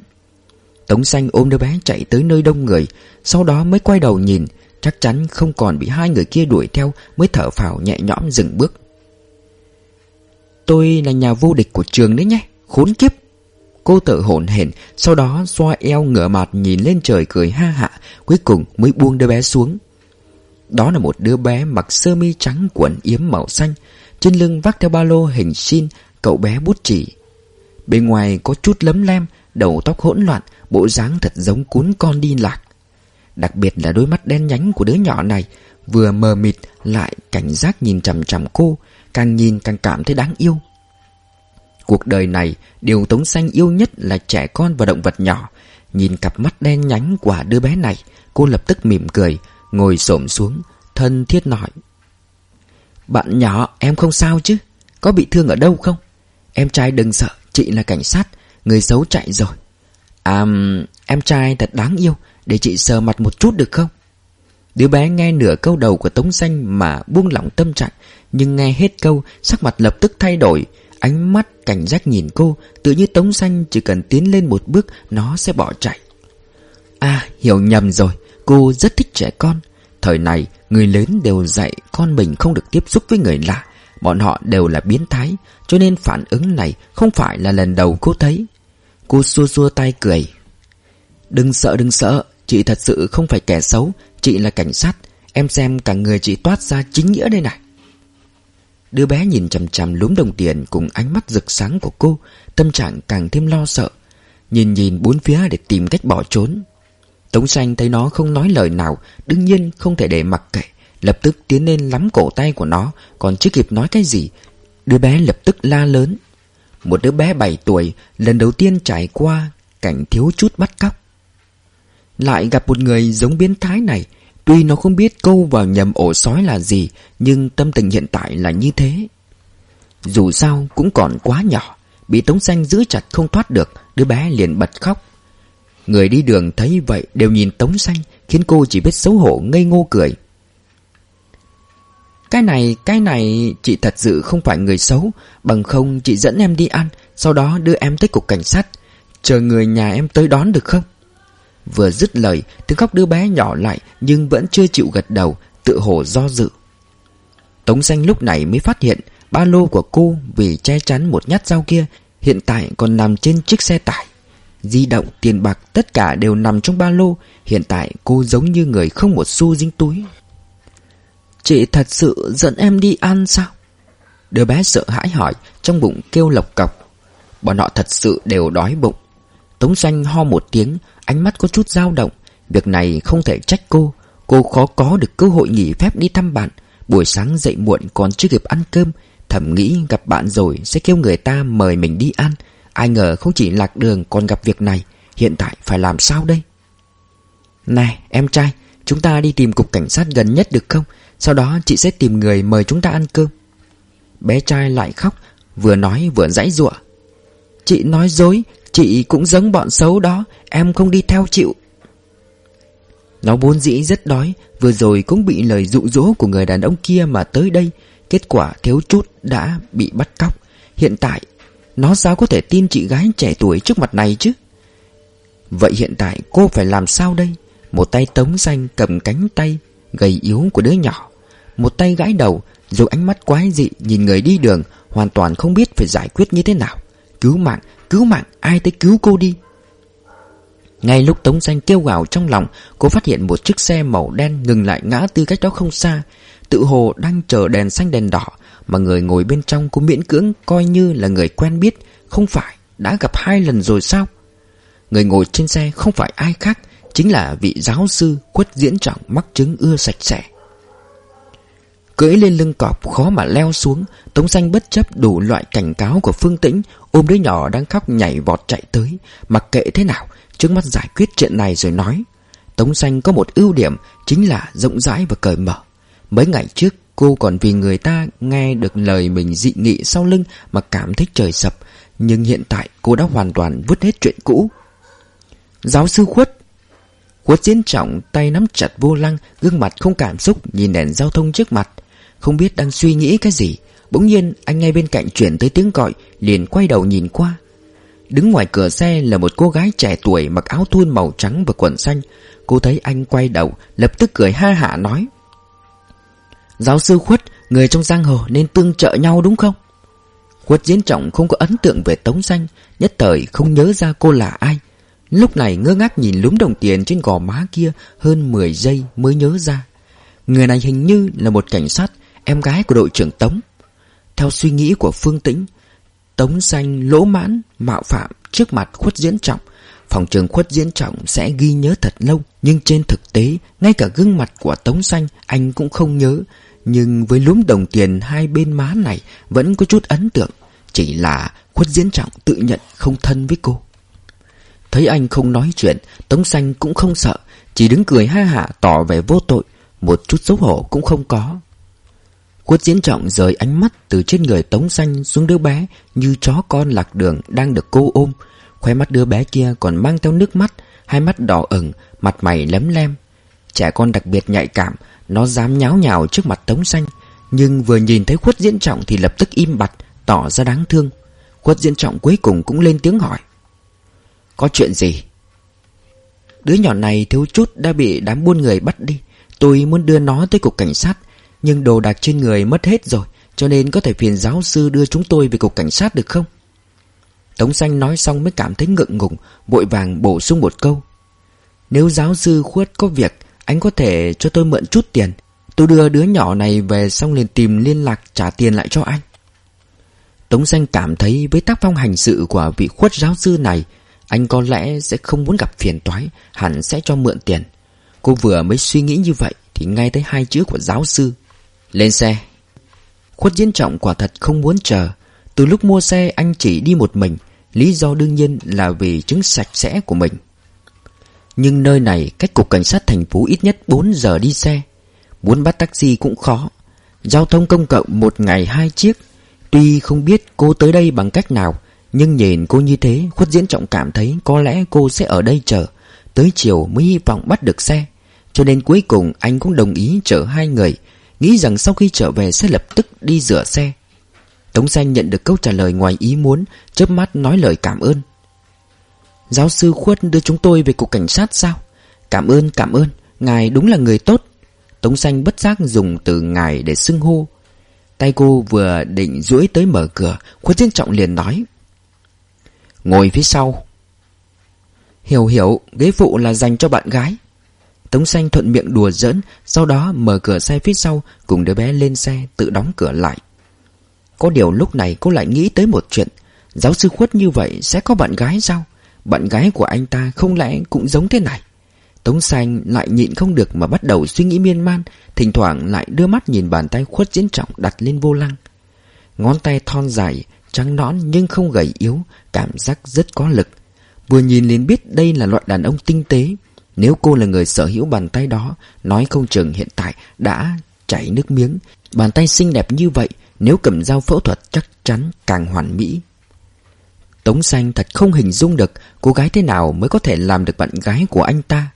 Tống xanh ôm đứa bé chạy tới nơi đông người, Sau đó mới quay đầu nhìn, Chắc chắn không còn bị hai người kia đuổi theo, Mới thở phào nhẹ nhõm dừng bước. Tôi là nhà vô địch của trường đấy nhé, Khốn kiếp! Cô tự hổn hển, Sau đó xoa eo ngửa mặt nhìn lên trời cười ha hạ Cuối cùng mới buông đứa bé xuống. Đó là một đứa bé mặc sơ mi trắng quần yếm màu xanh, Trên lưng vác theo ba lô hình xin Cậu bé bút chỉ. Bên ngoài có chút lấm lem, Đầu tóc hỗn loạn, Bộ dáng thật giống cuốn con đi lạc. Đặc biệt là đôi mắt đen nhánh của đứa nhỏ này, Vừa mờ mịt lại cảnh giác nhìn chằm chằm cô, Càng nhìn càng cảm thấy đáng yêu. Cuộc đời này, Điều Tống Xanh yêu nhất là trẻ con và động vật nhỏ. Nhìn cặp mắt đen nhánh của đứa bé này, Cô lập tức mỉm cười, Ngồi xổm xuống, Thân thiết nói. Bạn nhỏ, em không sao chứ? Có bị thương ở đâu không? Em trai đừng sợ, Chị là cảnh sát, Người xấu chạy rồi. À em trai thật đáng yêu, Để chị sờ mặt một chút được không? Đứa bé nghe nửa câu đầu của Tống Xanh Mà buông lỏng tâm trạng, Nhưng nghe hết câu, Sắc mặt lập tức thay đổi. Ánh mắt cảnh giác nhìn cô, Tự như Tống Xanh chỉ cần tiến lên một bước, Nó sẽ bỏ chạy. À hiểu nhầm rồi, Cô rất thích trẻ con. Thời này, người lớn đều dạy con mình không được tiếp xúc với người lạ. Bọn họ đều là biến thái, Cho nên phản ứng này không phải là lần đầu cô thấy. Cô xua xua tay cười. Đừng sợ đừng sợ, Chị thật sự không phải kẻ xấu, Chị là cảnh sát. Em xem cả người chị toát ra chính nghĩa đây này. Đứa bé nhìn chằm chằm lúm đồng tiền Cùng ánh mắt rực sáng của cô, Tâm trạng càng thêm lo sợ. Nhìn nhìn bốn phía để tìm cách bỏ trốn. Tống xanh thấy nó không nói lời nào, Đương nhiên không thể để mặc kệ. Lập tức tiến lên lắm cổ tay của nó Còn chưa kịp nói cái gì Đứa bé lập tức la lớn một đứa bé 7 tuổi lần đầu tiên trải qua cảnh thiếu chút bắt cóc. Lại gặp một người giống biến thái này, tuy nó không biết câu vào nhầm ổ sói là gì, nhưng tâm tình hiện tại là như thế. Dù sao cũng còn quá nhỏ, bị Tống Xanh giữ chặt không thoát được, đứa bé liền bật khóc. Người đi đường thấy vậy đều nhìn Tống Xanh, khiến cô chỉ biết xấu hổ ngây ngô cười. Cái này, cái này chị thật sự không phải người xấu. Bằng không chị dẫn em đi ăn Sau đó đưa em tới cục cảnh sát. Chờ người nhà em tới đón được không? Vừa dứt lời Tiếng khóc đứa bé nhỏ lại Nhưng vẫn chưa chịu gật đầu Tự hồ do dự. Tống xanh lúc này mới phát hiện Ba lô của cô vì che chắn một nhát dao kia Hiện tại còn nằm trên chiếc xe tải. Di động, tiền bạc tất cả đều nằm trong ba lô. Hiện tại cô giống như người không một xu dính túi. Chị thật sự dẫn em đi ăn sao? Đứa bé sợ hãi hỏi, Trong bụng kêu lộc cọc Bọn họ thật sự đều đói bụng. Tống xanh ho một tiếng, Ánh mắt có chút dao động. Việc này không thể trách cô. Cô khó có được cơ hội nghỉ phép đi thăm bạn. Buổi sáng dậy muộn còn chưa kịp ăn cơm, Thầm nghĩ gặp bạn rồi Sẽ kêu người ta mời mình đi ăn. Ai ngờ không chỉ lạc đường còn gặp việc này, Hiện tại phải làm sao đây? Này, em trai, Chúng ta đi tìm cục cảnh sát gần nhất được không? Sau đó chị sẽ tìm người mời chúng ta ăn cơm. Bé trai lại khóc, Vừa nói vừa dãy giụa. Chị nói dối, Chị cũng giống bọn xấu đó, Em không đi theo chịu. Nó vốn dĩ rất đói, Vừa rồi cũng bị lời dụ dỗ của người đàn ông kia mà tới đây, Kết quả thiếu chút đã bị bắt cóc. Hiện tại, Nó sao có thể tin chị gái trẻ tuổi trước mặt này chứ? Vậy hiện tại cô phải làm sao đây? Một tay tống xanh cầm cánh tay Gầy yếu của đứa nhỏ. Một tay gãi đầu Rồi ánh mắt quái dị nhìn người đi đường Hoàn toàn không biết phải giải quyết như thế nào. Cứu mạng, cứu mạng, ai tới cứu cô đi? Ngay lúc Tống Xanh kêu gào trong lòng Cô phát hiện một chiếc xe màu đen ngừng lại ngã tư cách đó không xa. Tự hồ đang chờ đèn xanh đèn đỏ Mà người ngồi bên trong cũng miễn cưỡng coi như là người quen biết Không phải đã gặp hai lần rồi sao? Người ngồi trên xe không phải ai khác Chính là vị giáo sư quất diễn trọng mắc chứng ưa sạch sẽ. Cưỡi lên lưng cọp khó mà leo xuống, Tống xanh bất chấp đủ loại cảnh cáo của Phương Tĩnh, Ôm đứa nhỏ đang khóc nhảy vọt chạy tới. Mặc kệ thế nào, Trước mắt giải quyết chuyện này rồi nói, Tống xanh có một ưu điểm, Chính là rộng rãi và cởi mở. Mấy ngày trước, cô còn vì người ta nghe được lời mình dị nghị sau lưng Mà cảm thấy trời sập, Nhưng hiện tại cô đã hoàn toàn vứt hết chuyện cũ. Giáo sư khuất. Khuất diễn trọng tay nắm chặt vô lăng, Gương mặt không cảm xúc, nhìn đèn giao thông trước mặt. Không biết đang suy nghĩ cái gì. Bỗng nhiên, anh ngay bên cạnh chuyển tới tiếng gọi, Liền quay đầu nhìn qua. Đứng ngoài cửa xe là một cô gái trẻ tuổi Mặc áo thun màu trắng và quần xanh. Cô thấy anh quay đầu, Lập tức cười ha hả nói, Giáo sư Khuất, Người trong giang hồ nên tương trợ nhau đúng không? Khuất diễn trọng không có ấn tượng về Tống Xanh, Nhất thời không nhớ ra cô là ai. Lúc này ngơ ngác nhìn lúm đồng tiền trên gò má kia Hơn 10 giây mới nhớ ra. Người này hình như là một cảnh sát Em gái của đội trưởng Tống. Theo suy nghĩ của Phương Tĩnh Tống Xanh lỗ mãn, mạo phạm trước mặt khuất diễn trọng. Phòng trường khuất diễn trọng sẽ ghi nhớ thật lâu Nhưng trên thực tế Ngay cả gương mặt của Tống Xanh Anh cũng không nhớ. Nhưng với lúm đồng tiền hai bên má này Vẫn có chút ấn tượng. Chỉ là khuất diễn trọng tự nhận không thân với cô. Thấy anh không nói chuyện Tống Xanh cũng không sợ. Chỉ đứng cười ha hả tỏ vẻ vô tội. Một chút xấu hổ cũng không có. Quất diễn trọng rời ánh mắt từ trên người Tống Xanh xuống đứa bé Như chó con lạc đường đang được cô ôm. Khoe mắt đứa bé kia còn mang theo nước mắt, Hai mắt đỏ ửng, Mặt mày lấm lem. Trẻ con đặc biệt nhạy cảm, Nó dám nháo nhào trước mặt Tống Xanh, Nhưng vừa nhìn thấy khuất diễn trọng thì lập tức im bặt, Tỏ ra đáng thương. Khuất diễn trọng cuối cùng cũng lên tiếng hỏi, Có chuyện gì? Đứa nhỏ này thiếu chút đã bị đám buôn người bắt đi. Tôi muốn đưa nó tới cục cảnh sát nhưng đồ đạc trên người mất hết rồi, Cho nên có thể phiền giáo sư đưa chúng tôi về cục cảnh sát được không? Tống xanh nói xong mới cảm thấy ngượng ngùng, Vội vàng bổ sung một câu. Nếu giáo sư khuất có việc, Anh có thể cho tôi mượn chút tiền. Tôi đưa đứa nhỏ này về xong liền tìm liên lạc trả tiền lại cho anh. Tống xanh cảm thấy với tác phong hành sự của vị khuất giáo sư này, Anh có lẽ sẽ không muốn gặp phiền toái, Hẳn sẽ cho mượn tiền. Cô vừa mới suy nghĩ như vậy Thì nghe thấy hai chữ của giáo sư. Lên xe. Khuất diễn trọng quả thật không muốn chờ. Từ lúc mua xe, anh chỉ đi một mình. Lý do đương nhiên là vì chứng sạch sẽ của mình. Nhưng nơi này, cách cục cảnh sát thành phố ít nhất 4 giờ đi xe. Muốn bắt taxi cũng khó. Giao thông công cộng một ngày hai chiếc. Tuy không biết cô tới đây bằng cách nào, Nhưng nhìn cô như thế, Khuất diễn trọng cảm thấy có lẽ cô sẽ ở đây chờ. Tới chiều mới hy vọng bắt được xe. Cho nên cuối cùng anh cũng đồng ý chở hai người. Nghĩ rằng sau khi trở về sẽ lập tức đi rửa xe. Tống xanh nhận được câu trả lời ngoài ý muốn, chớp mắt nói lời cảm ơn. Giáo sư Khuất đưa chúng tôi về cục cảnh sát sao? Cảm ơn cảm ơn, Ngài đúng là người tốt. Tống xanh bất giác dùng từ ngài để xưng hô. Tay cô vừa định duỗi tới mở cửa, Khuất Thiên Trọng liền nói. Ngồi phía sau. Hiểu hiểu, Ghế phụ là dành cho bạn gái. Tống xanh thuận miệng đùa giỡn, Sau đó mở cửa xe phía sau, Cùng đứa bé lên xe, tự đóng cửa lại. Có điều lúc này cô lại nghĩ tới một chuyện. Giáo sư khuất như vậy sẽ có bạn gái sao? Bạn gái của anh ta không lẽ cũng giống thế này? Tống xanh lại nhịn không được mà bắt đầu suy nghĩ miên man, Thỉnh thoảng lại đưa mắt nhìn bàn tay khuất diễn trọng đặt lên vô lăng. Ngón tay thon dài, Trắng nõn nhưng không gầy yếu, Cảm giác rất có lực. Vừa nhìn liền biết đây là loại đàn ông tinh tế nếu cô là người sở hữu bàn tay đó, Nói không chừng hiện tại đã chảy nước miếng. Bàn tay xinh đẹp như vậy, Nếu cầm dao phẫu thuật chắc chắn càng hoàn mỹ. Tống xanh thật không hình dung được Cô gái thế nào mới có thể làm được bạn gái của anh ta.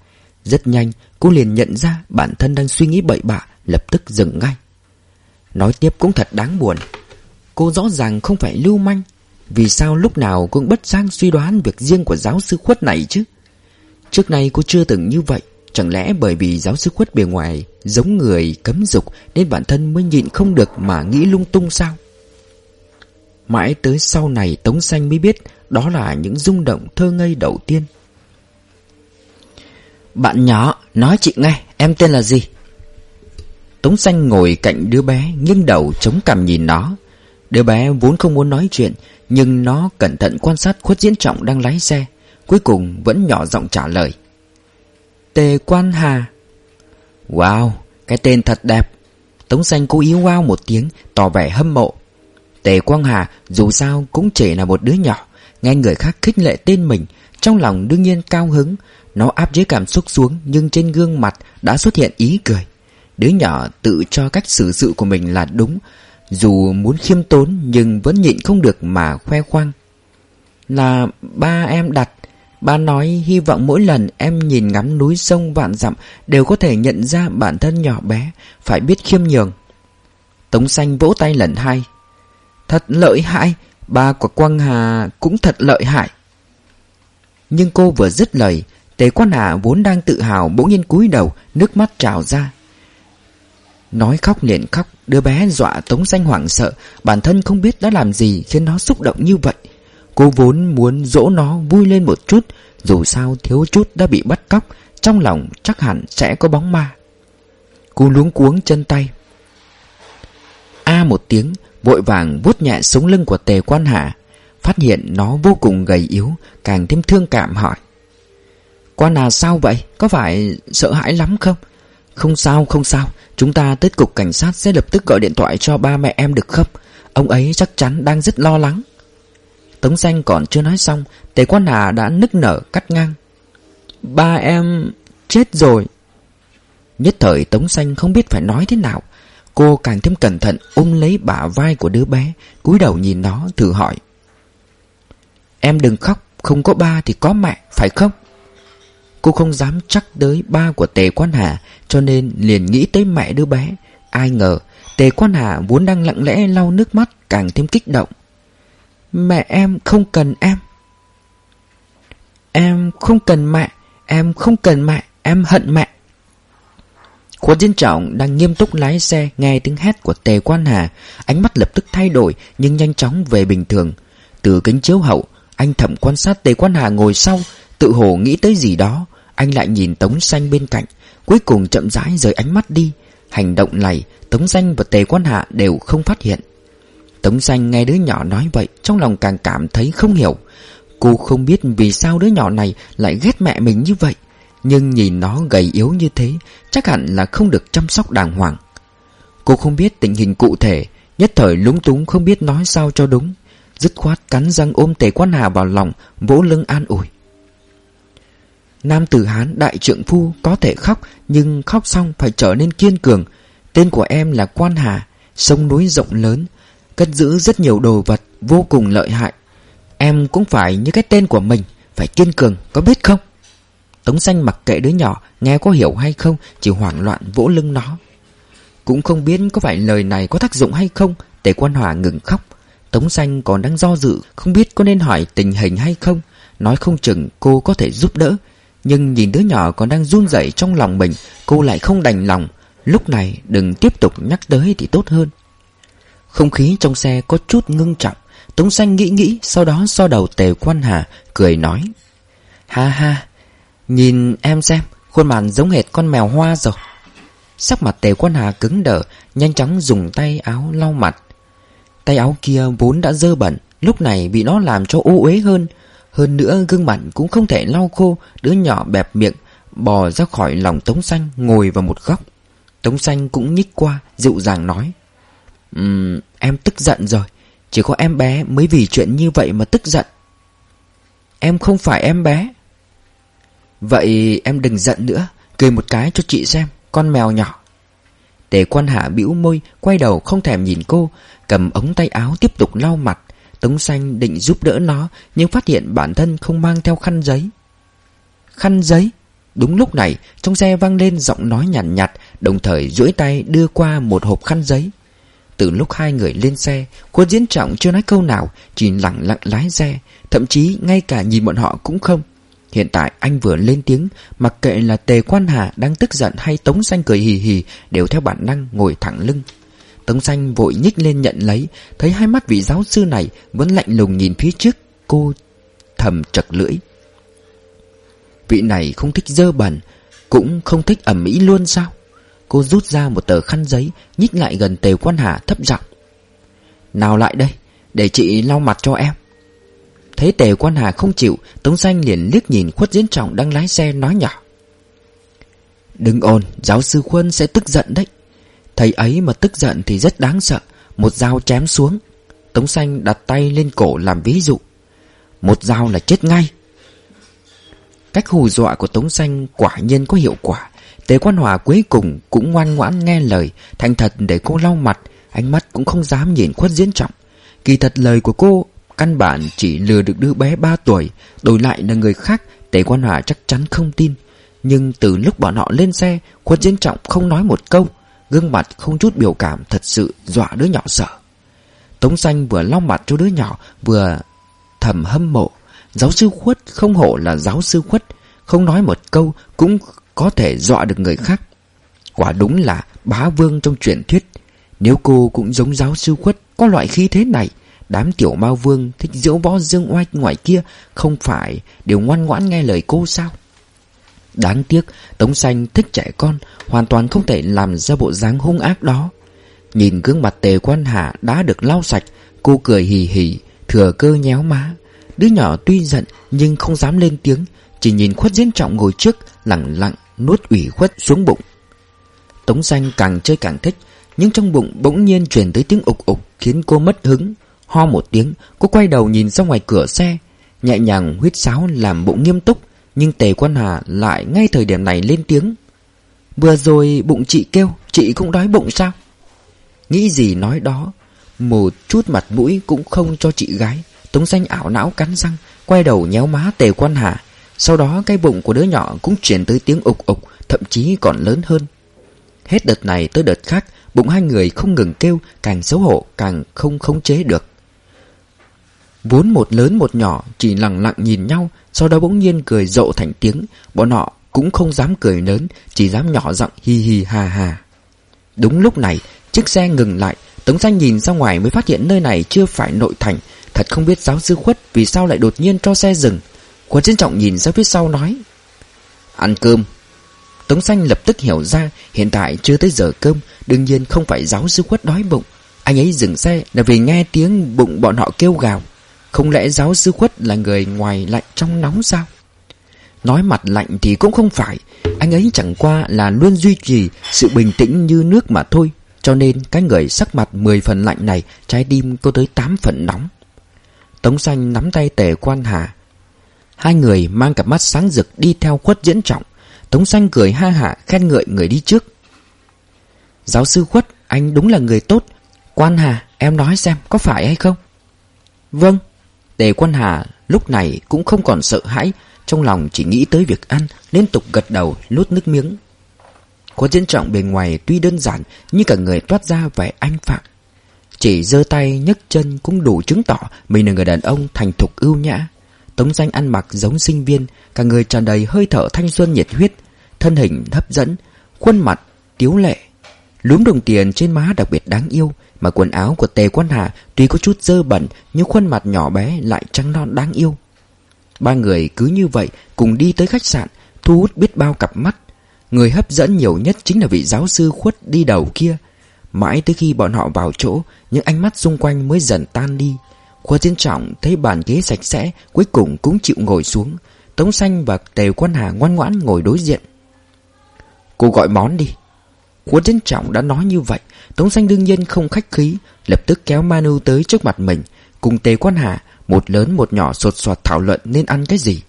Rất nhanh, cô liền nhận ra bản thân đang suy nghĩ bậy bạ, Lập tức dừng ngay. Nói tiếp cũng thật đáng buồn. Cô rõ ràng không phải lưu manh. Vì sao lúc nào cũng bất giác suy đoán Việc riêng của giáo sư khuất này chứ? Trước nay cô chưa từng như vậy. Chẳng lẽ bởi vì giáo sư khuất bề ngoài Giống người cấm dục Nên bản thân mới nhịn không được mà nghĩ lung tung sao? Mãi tới sau này Tống Xanh mới biết Đó là những rung động thơ ngây đầu tiên. Bạn nhỏ, Nói chị nghe, Em tên là gì? Tống Xanh ngồi cạnh đứa bé, nghiêng đầu chống cằm nhìn nó. Đứa bé vốn không muốn nói chuyện, Nhưng nó cẩn thận quan sát khuất diễn trọng đang lái xe. Cuối cùng vẫn nhỏ giọng trả lời. Tề Quan Hà. Wow, cái tên thật đẹp. Tống xanh cố ý wow một tiếng Tỏ vẻ hâm mộ. Tề Quang Hà dù sao cũng chỉ là một đứa nhỏ Nghe người khác khích lệ tên mình Trong lòng đương nhiên cao hứng. Nó áp chế cảm xúc xuống Nhưng trên gương mặt đã xuất hiện ý cười. Đứa nhỏ tự cho cách xử sự của mình là đúng Dù muốn khiêm tốn Nhưng vẫn nhịn không được mà khoe khoang. Là ba em đặt Ba nói, hy vọng mỗi lần em nhìn ngắm núi sông vạn dặm Đều có thể nhận ra bản thân nhỏ bé, Phải biết khiêm nhường. Tống xanh vỗ tay lần hai. Thật lợi hại Ba của Quang Hà cũng thật lợi hại. Nhưng cô vừa dứt lời, Tế Quan Hà vốn đang tự hào bỗng nhiên cúi đầu, Nước mắt trào ra. Nói khóc liền khóc, Đứa bé dọa Tống xanh hoảng sợ, Bản thân không biết đã làm gì khiến nó xúc động như vậy. Cô vốn muốn dỗ nó vui lên một chút, Dù sao thiếu chút đã bị bắt cóc, Trong lòng chắc hẳn sẽ có bóng ma. Cô luống cuống chân tay. A một tiếng, Vội vàng vuốt nhẹ sống lưng của tề quan hạ, Phát hiện nó vô cùng gầy yếu, Càng thêm thương cảm hỏi. Quan à sao vậy? Có phải sợ hãi lắm không? Không sao không sao. Chúng ta tới cục cảnh sát sẽ lập tức gọi điện thoại cho ba mẹ em được không? Ông ấy chắc chắn đang rất lo lắng. Tống xanh còn chưa nói xong, Tề quan hà đã nức nở cắt ngang. Ba em chết rồi. Nhất thời Tống xanh không biết phải nói thế nào. Cô càng thêm cẩn thận ôm lấy bả vai của đứa bé, cúi đầu nhìn nó, thử hỏi. Em đừng khóc, Không có ba thì có mẹ, Phải không? Cô không dám chắc tới ba của Tề Quan Hà, Cho nên liền nghĩ tới mẹ đứa bé. Ai ngờ, Tề Quan Hà vốn đang lặng lẽ lau nước mắt, Càng thêm kích động. Mẹ em không cần em. Em không cần mẹ, Em không cần mẹ, Em hận mẹ. Khuất Diên Trọng đang nghiêm túc lái xe Nghe tiếng hét của Tề Quan Hà. Ánh mắt lập tức thay đổi, Nhưng nhanh chóng về bình thường. Từ kính chiếu hậu, Anh thẩm quan sát Tề Quan Hà ngồi sau, Tự hồ nghĩ tới gì đó. Anh lại nhìn Tống Xanh bên cạnh, Cuối cùng chậm rãi rời ánh mắt đi. Hành động này, Tống Xanh và Tề Quan Hà đều không phát hiện. Tống xanh nghe đứa nhỏ nói vậy, Trong lòng càng cảm thấy không hiểu. Cô không biết vì sao đứa nhỏ này Lại ghét mẹ mình như vậy, Nhưng nhìn nó gầy yếu như thế, Chắc hẳn là không được chăm sóc đàng hoàng. Cô không biết tình hình cụ thể, Nhất thời lúng túng không biết nói sao cho đúng, Dứt khoát cắn răng ôm tề quan hà vào lòng, Vỗ lưng an ủi. Nam tử Hán đại trượng phu có thể khóc, Nhưng khóc xong phải trở nên kiên cường. Tên của em là Quan Hà, Sông núi rộng lớn Cất giữ rất nhiều đồ vật vô cùng lợi hại. Em cũng phải như cái tên của mình, Phải kiên cường, có biết không? Tống xanh mặc kệ đứa nhỏ, Nghe có hiểu hay không, Chỉ hoảng loạn vỗ lưng nó. Cũng không biết có phải lời này có tác dụng hay không, Tề quan hòa ngừng khóc. Tống xanh còn đang do dự, Không biết có nên hỏi tình hình hay không. Nói không chừng cô có thể giúp đỡ, Nhưng nhìn đứa nhỏ còn đang run rẩy trong lòng mình, Cô lại không đành lòng. Lúc này đừng tiếp tục nhắc tới thì tốt hơn không khí trong xe có chút ngưng trọng. Tống xanh nghĩ nghĩ, Sau đó so đầu tề quan hà, Cười nói. Ha ha, Nhìn em xem, Khuôn mặt giống hệt con mèo hoa rồi. Sắc mặt tề quan hà cứng đờ, Nhanh chóng dùng tay áo lau mặt. Tay áo kia vốn đã dơ bẩn, Lúc này bị nó làm cho ô uế hơn. Hơn nữa gương mặt cũng không thể lau khô, Đứa nhỏ bẹp miệng, Bò ra khỏi lòng Tống Xanh Ngồi vào một góc. Tống Xanh cũng nhích qua, Dịu dàng nói. Ừm, em tức giận rồi. Chỉ có em bé mới vì chuyện như vậy mà tức giận. Em không phải em bé. Vậy em đừng giận nữa. Cười một cái cho chị xem Con mèo nhỏ. Tề quan hạ bĩu môi Quay đầu không thèm nhìn cô Cầm ống tay áo tiếp tục lau mặt. Tống xanh định giúp đỡ nó Nhưng phát hiện bản thân không mang theo khăn giấy. Khăn giấy? Đúng lúc này trong xe vang lên giọng nói nhàn nhạt, nhạt Đồng thời duỗi tay đưa qua một hộp khăn giấy. Từ lúc hai người lên xe, quân diễn trọng chưa nói câu nào, Chỉ lặng lặng lái xe. Thậm chí ngay cả nhìn bọn họ cũng không. Hiện tại anh vừa lên tiếng, Mặc kệ là tề quan hà đang tức giận Hay tống xanh cười hì hì, Đều theo bản năng ngồi thẳng lưng. Tống xanh vội nhích lên nhận lấy, Thấy hai mắt vị giáo sư này Vẫn lạnh lùng nhìn phía trước, Cô thầm chật lưỡi. Vị này không thích dơ bẩn, Cũng không thích ẩm mỹ luôn sao? Cô rút ra một tờ khăn giấy, Nhích lại gần tề quan hà thấp giọng. Nào lại đây, Để chị lau mặt cho em. Thấy tề quan hà không chịu, Tống xanh liền liếc nhìn khuất diễn trọng đang lái xe nói nhỏ. Đừng ồn, Giáo sư Khuân sẽ tức giận đấy. Thầy ấy mà tức giận thì rất đáng sợ, Một dao chém xuống. Tống xanh đặt tay lên cổ làm ví dụ. Một dao là chết ngay. Cách hù dọa của Tống xanh quả nhiên có hiệu quả. Tề quan hòa cuối cùng cũng ngoan ngoãn nghe lời, Thành thật để cô lau mặt, Ánh mắt cũng không dám nhìn khuất diễn trọng. Kỳ thật lời của cô Căn bản chỉ lừa được đứa bé 3 tuổi, Đổi lại là người khác Tề quan hòa chắc chắn không tin. Nhưng từ lúc bọn họ lên xe, Khuất diễn trọng không nói một câu, Gương mặt không chút biểu cảm Thật sự dọa đứa nhỏ sợ. Tống xanh vừa lau mặt cho đứa nhỏ, Vừa thầm hâm mộ. Giáo sư khuất không hổ là giáo sư khuất, Không nói một câu Cũng có thể dọa được người khác. Quả đúng là bá vương trong truyền thuyết. Nếu cô cũng giống giáo sư khuất, Có loại khí thế này, Đám tiểu mao vương thích diễu võ dương oai ngoài kia, Không phải đều ngoan ngoãn nghe lời cô sao? Đáng tiếc, Tống xanh thích trẻ con, Hoàn toàn không thể làm ra bộ dáng hung ác đó. Nhìn gương mặt tề quan hạ đã được lau sạch, Cô cười hì hì, Thừa cơ nhéo má. Đứa nhỏ tuy giận nhưng không dám lên tiếng, Chỉ nhìn khuất diễn trọng ngồi trước, Lặng lặng nuốt ủy khuất xuống bụng. Tống xanh càng chơi càng thích, Nhưng trong bụng bỗng nhiên truyền tới tiếng ục ục Khiến cô mất hứng, Ho một tiếng, Cô quay đầu nhìn ra ngoài cửa xe, Nhẹ nhàng huyết sáo làm bụng nghiêm túc, Nhưng Tề Quan Hà lại ngay thời điểm này lên tiếng. Vừa rồi bụng chị kêu, Chị cũng đói bụng sao? Nghĩ gì nói đó, Một chút mặt mũi cũng không cho chị gái. Tống xanh ảo não cắn răng, Quay đầu nhéo má Tề Quan Hà. Sau đó cái bụng của đứa nhỏ cũng chuyển tới tiếng ục ục, Thậm chí còn lớn hơn. Hết đợt này tới đợt khác, Bụng hai người không ngừng kêu, Càng xấu hổ, càng không khống chế được. Vốn một lớn một nhỏ, Chỉ lặng lặng nhìn nhau, Sau đó bỗng nhiên cười rộ thành tiếng. Bọn họ cũng không dám cười lớn, Chỉ dám nhỏ giọng hi hi ha ha. Đúng lúc này, Chiếc xe ngừng lại. Tống xanh nhìn ra ngoài mới phát hiện nơi này chưa phải nội thành. Thật không biết giáo sư khuất Vì sao lại đột nhiên cho xe dừng. Quân trân trọng nhìn ra phía sau nói, Ăn cơm. Tống xanh lập tức hiểu ra, Hiện tại chưa tới giờ cơm, Đương nhiên không phải giáo sư khuất đói bụng. Anh ấy dừng xe là vì nghe tiếng bụng bọn họ kêu gào. Không lẽ giáo sư khuất là người ngoài lạnh trong nóng sao? Nói mặt lạnh thì cũng không phải, Anh ấy chẳng qua là luôn duy trì Sự bình tĩnh như nước mà thôi, Cho nên cái người sắc mặt 10 phần lạnh này Trái tim có tới 8 phần nóng. Tống xanh nắm tay tề quan hà Hai người mang cặp mắt sáng rực đi theo khuất diễn trọng. Tống xanh cười ha hạ khen ngợi người đi trước. Giáo sư khuất, Anh đúng là người tốt. Quan Hà, em nói xem, có phải hay không? Vâng. Tề quan Hà lúc này cũng không còn sợ hãi, Trong lòng chỉ nghĩ tới việc ăn, Liên tục gật đầu lút nước miếng. Khuất diễn trọng bề ngoài tuy đơn giản, Nhưng cả người toát ra vẻ anh phạm. Chỉ giơ tay nhấc chân cũng đủ chứng tỏ Mình là người đàn ông thành thục ưu nhã. Tống danh ăn mặc giống sinh viên, Cả người tràn đầy hơi thở thanh xuân nhiệt huyết, Thân hình hấp dẫn, Khuôn mặt tiếu lệ. Lúm đồng tiền trên má đặc biệt đáng yêu, Mà quần áo của Tề Quan Hà Tuy có chút dơ bẩn, Nhưng khuôn mặt nhỏ bé lại trắng non đáng yêu. Ba người cứ như vậy Cùng đi tới khách sạn, Thu hút biết bao cặp mắt. Người hấp dẫn nhiều nhất chính là vị giáo sư khuất đi đầu kia. Mãi tới khi bọn họ vào chỗ, Những ánh mắt xung quanh mới dần tan đi. Khoa Thiên Trọng thấy bàn ghế sạch sẽ, Cuối cùng cũng chịu ngồi xuống. Tống Xanh và Tề Quan Hà ngoan ngoãn ngồi đối diện. Cô gọi món đi. Khoa Thiên Trọng đã nói như vậy, Tống xanh đương nhiên không khách khí, Lập tức kéo Manu tới trước mặt mình, Cùng Tề Quan Hà, Một lớn một nhỏ sột soạt thảo luận nên ăn cái gì.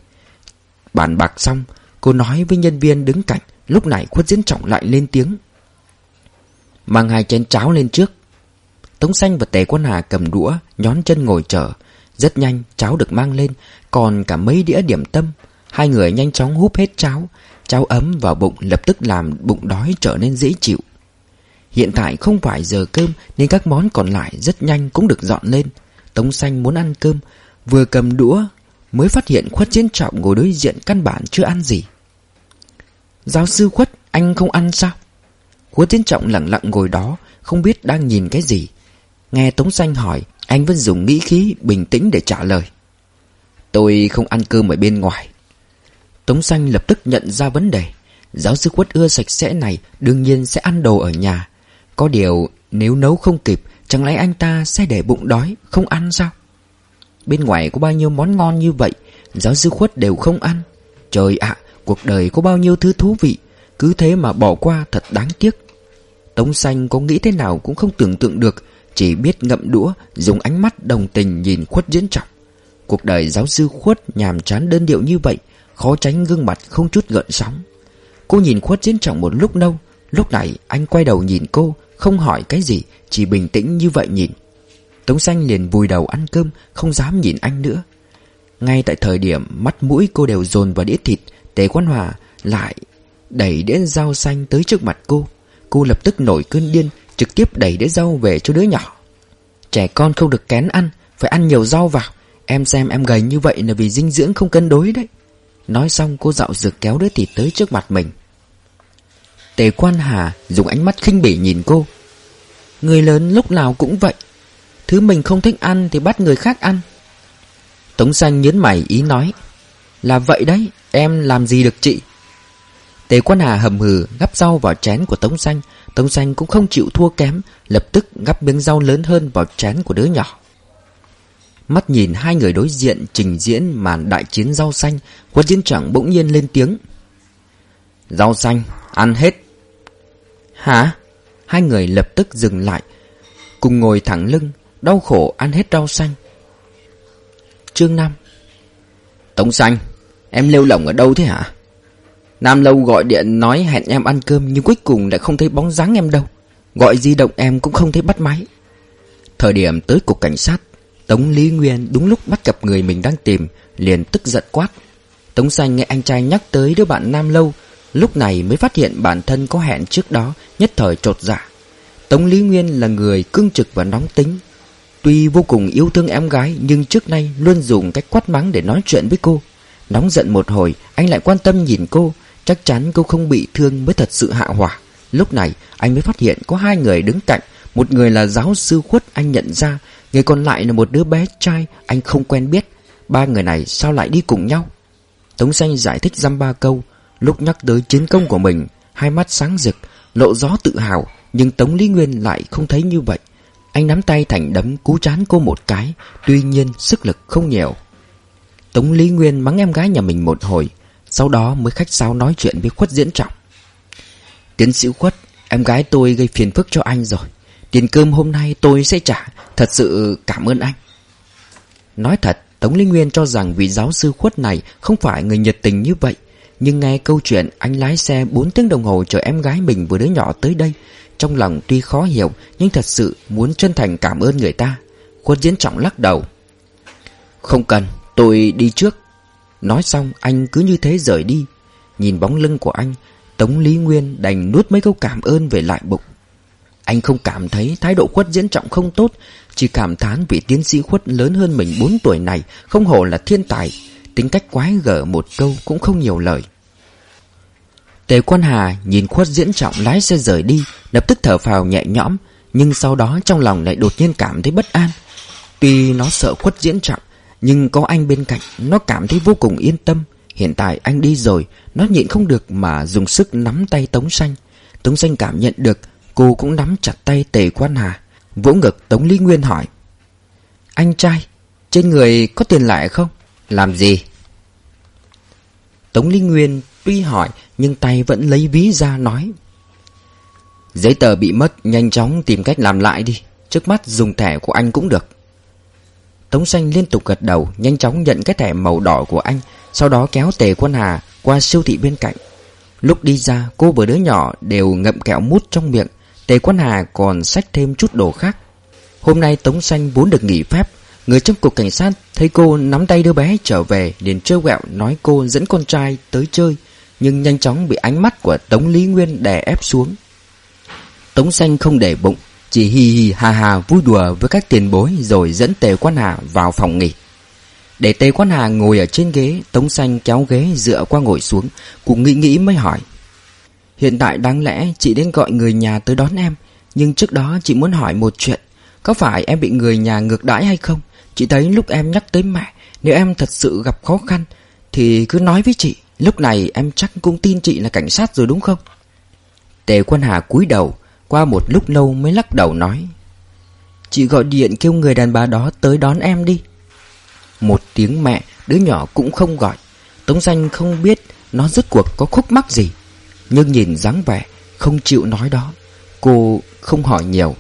Bàn bạc xong, Cô nói với nhân viên đứng cạnh, Lúc này khuất diễn trọng lại lên tiếng. Mang hai chén cháo lên trước. Tống xanh và Tề Quân Hà cầm đũa, Nhón chân ngồi chờ. Rất nhanh, cháo được mang lên, Còn cả mấy đĩa điểm tâm. Hai người nhanh chóng húp hết cháo. Cháo ấm vào bụng lập tức làm bụng đói trở nên dễ chịu. Hiện tại không phải giờ cơm, Nên các món còn lại rất nhanh cũng được dọn lên. Tống xanh muốn ăn cơm, Vừa cầm đũa Mới phát hiện khuất chiến trọng ngồi đối diện căn bản chưa ăn gì. Giáo sư khuất, Anh không ăn sao? Khuất chiến trọng lặng lặng ngồi đó, Không biết đang nhìn cái gì. Nghe Tống xanh hỏi, Anh vẫn dùng nghĩ khí bình tĩnh để trả lời. Tôi không ăn cơm ở bên ngoài. Tống xanh lập tức nhận ra vấn đề. Giáo sư khuất ưa sạch sẽ này Đương nhiên sẽ ăn đồ ở nhà. Có điều, nếu nấu không kịp, Chẳng lẽ anh ta sẽ để bụng đói, Không ăn sao? Bên ngoài có bao nhiêu món ngon như vậy, Giáo sư khuất đều không ăn. Trời ạ, cuộc đời có bao nhiêu thứ thú vị, Cứ thế mà bỏ qua thật đáng tiếc. Tống xanh có nghĩ thế nào cũng không tưởng tượng được chỉ biết ngậm đũa, Dùng ánh mắt đồng tình nhìn khuất diễn trọng. Cuộc đời giáo sư khuất nhàm chán đơn điệu như vậy, Khó tránh gương mặt không chút gợn sóng. Cô nhìn khuất diễn trọng một lúc lâu, Lúc này anh quay đầu nhìn cô, Không hỏi cái gì, Chỉ bình tĩnh như vậy nhìn. Tống xanh liền vùi đầu ăn cơm, Không dám nhìn anh nữa. Ngay tại thời điểm mắt mũi cô đều dồn vào đĩa thịt, Tề Quan Hòa lại đẩy đĩa rau xanh tới trước mặt cô. Cô lập tức nổi cơn điên, Trực tiếp đẩy đĩa rau về cho đứa nhỏ. Trẻ con không được kén ăn, Phải ăn nhiều rau vào. Em xem em gầy như vậy là vì dinh dưỡng không cân đối đấy. Nói xong, cô dạo dược kéo đứa thịt tới trước mặt mình. Tề quan hà dùng ánh mắt khinh bỉ nhìn cô. Người lớn lúc nào cũng vậy. Thứ mình không thích ăn thì bắt người khác ăn. Tống xanh nhớn mày ý nói, Là vậy đấy, Em làm gì được chị? Tề quan hà hầm hừ gắp rau vào chén của Tống xanh. Tống xanh cũng không chịu thua kém Lập tức gắp miếng rau lớn hơn vào chén của đứa nhỏ. Mắt nhìn hai người đối diện trình diễn màn đại chiến rau xanh Quân diễn trưởng bỗng nhiên lên tiếng. Rau xanh, ăn hết. Hả? Hai người lập tức dừng lại Cùng ngồi thẳng lưng Đau khổ ăn hết rau xanh. Chương 5 Tống xanh Em lêu lỏng ở đâu thế hả? Nam Lâu gọi điện nói hẹn em ăn cơm Nhưng cuối cùng lại không thấy bóng dáng em đâu. Gọi di động em cũng không thấy bắt máy. Thời điểm tới cục cảnh sát, Tống Lý Nguyên đúng lúc bắt gặp người mình đang tìm, Liền tức giận quát. Tống Xanh nghe anh trai nhắc tới đứa bạn Nam Lâu, Lúc này mới phát hiện bản thân có hẹn trước đó, Nhất thời trột dạ. Tống Lý Nguyên là người cương trực và nóng tính. Tuy vô cùng yêu thương em gái, Nhưng trước nay luôn dùng cách quát mắng để nói chuyện với cô. Nóng giận một hồi, Anh lại quan tâm nhìn cô Chắc chắn cô không bị thương mới thật sự hạ hỏa. Lúc này, anh mới phát hiện có hai người đứng cạnh. Một người là giáo sư khuất anh nhận ra, Người còn lại là một đứa bé trai Anh không quen biết. Ba người này sao lại đi cùng nhau? Tống xanh giải thích dăm ba câu. Lúc nhắc tới chiến công của mình, Hai mắt sáng rực, Lộ gió tự hào, Nhưng Tống Lý Nguyên lại không thấy như vậy. Anh nắm tay thành đấm, cú chán cô một cái, Tuy nhiên sức lực không nhiều. Tống Lý Nguyên mắng em gái nhà mình một hồi sau đó mới khách sáo nói chuyện với khuất diễn trọng. Tiến sĩ khuất, Em gái tôi gây phiền phức cho anh rồi. Tiền cơm hôm nay tôi sẽ trả. Thật sự cảm ơn anh. Nói thật, Tống Linh Nguyên cho rằng vị giáo sư khuất này Không phải người nhiệt tình như vậy. Nhưng nghe câu chuyện anh lái xe 4 tiếng đồng hồ Chờ em gái mình vừa đứa nhỏ tới đây, Trong lòng tuy khó hiểu, Nhưng thật sự muốn chân thành cảm ơn người ta. Khuất diễn trọng lắc đầu. Không cần, tôi đi trước. Nói xong, anh cứ như thế rời đi. Nhìn bóng lưng của anh, Tống Lý Nguyên đành nuốt mấy câu cảm ơn về lại bụng. Anh không cảm thấy thái độ khuất diễn trọng không tốt, Chỉ cảm thán vị tiến sĩ khuất lớn hơn mình 4 tuổi này Không hổ là thiên tài. Tính cách quái gở một câu cũng không nhiều lời. Tề Quan Hà nhìn khuất diễn trọng lái xe rời đi, Lập tức thở phào nhẹ nhõm, Nhưng sau đó trong lòng lại đột nhiên cảm thấy bất an. Tuy nó sợ khuất diễn trọng nhưng có anh bên cạnh, Nó cảm thấy vô cùng yên tâm. Hiện tại anh đi rồi, Nó nhịn không được mà dùng sức nắm tay Tống Xanh. Tống Xanh cảm nhận được, Cô cũng nắm chặt tay Tề Quan Hà. Vỗ ngực, Tống Lý Nguyên hỏi, Anh trai, Trên người có tiền lại không? Làm gì? Tống Lý Nguyên tuy hỏi, Nhưng tay vẫn lấy ví ra nói, Giấy tờ bị mất, Nhanh chóng tìm cách làm lại đi. Trước mắt dùng thẻ của anh cũng được. Tống xanh liên tục gật đầu, Nhanh chóng nhận cái thẻ màu đỏ của anh, Sau đó kéo tề quân hà Qua siêu thị bên cạnh. Lúc đi ra, cô và đứa nhỏ đều ngậm kẹo mút trong miệng. Tề quân hà còn xách thêm chút đồ khác. Hôm nay Tống xanh vốn được nghỉ phép, Người trong cục cảnh sát thấy cô nắm tay đứa bé trở về liền trêu ghẹo nói cô dẫn con trai tới chơi, Nhưng nhanh chóng bị ánh mắt của Tống Lý Nguyên đè ép xuống. Tống xanh không để bụng chỉ hi hi ha ha vui đùa với các tiền bối Rồi dẫn Tề Quan Hà vào phòng nghỉ. Để Tề Quan Hà ngồi ở trên ghế, Tống xanh kéo ghế dựa qua ngồi xuống, Cũng nghĩ nghĩ mới hỏi. Hiện tại đáng lẽ chị đến gọi người nhà tới đón em, Nhưng trước đó chị muốn hỏi một chuyện. Có phải em bị người nhà ngược đãi hay không? Chị thấy lúc em nhắc tới mẹ, Nếu em thật sự gặp khó khăn, Thì cứ nói với chị, Lúc này em chắc cũng tin chị là cảnh sát rồi đúng không? Tề quan Hà cúi đầu qua một lúc lâu mới lắc đầu nói, Chị gọi điện kêu người đàn bà đó tới đón em đi. Một tiếng mẹ, Đứa nhỏ cũng không gọi. Tống danh không biết Nó rốt cuộc có khúc mắc gì, Nhưng nhìn dáng vẻ Không chịu nói đó, Cô không hỏi nhiều,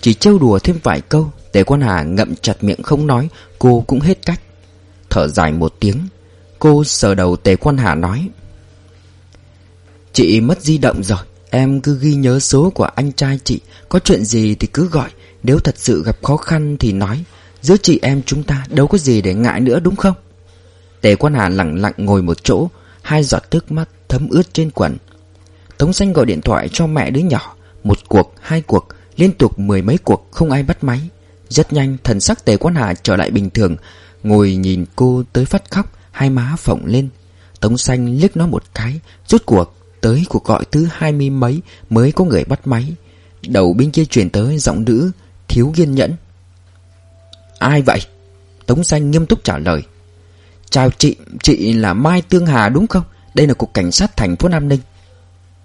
Chỉ trêu đùa thêm vài câu, Tề Quan Hà ngậm chặt miệng không nói, Cô cũng hết cách. Thở dài một tiếng, Cô sờ đầu Tề Quan Hà nói, Chị mất di động rồi Em cứ ghi nhớ số của anh trai chị Có chuyện gì thì cứ gọi Nếu thật sự gặp khó khăn thì nói. Giữa chị em chúng ta đâu có gì để ngại nữa đúng không? Tề Quan Hà lặng lặng ngồi một chỗ Hai giọt nước mắt thấm ướt trên quần. Tống Xanh gọi điện thoại cho mẹ đứa nhỏ Một cuộc, hai cuộc Liên tục mười mấy cuộc không ai bắt máy. Rất nhanh thần sắc tề quan hà trở lại bình thường Ngồi nhìn cô tới phát khóc Hai má phồng lên. Tống xanh liếc nó một cái Rốt cuộc tới cuộc gọi thứ hai mươi mấy Mới có người bắt máy. Đầu bên kia truyền tới giọng nữ, Thiếu kiên nhẫn. Ai vậy? Tống xanh nghiêm túc trả lời. Chào chị Chị là Mai Tương Hà đúng không? Đây là cục cảnh sát thành phố Nam Ninh.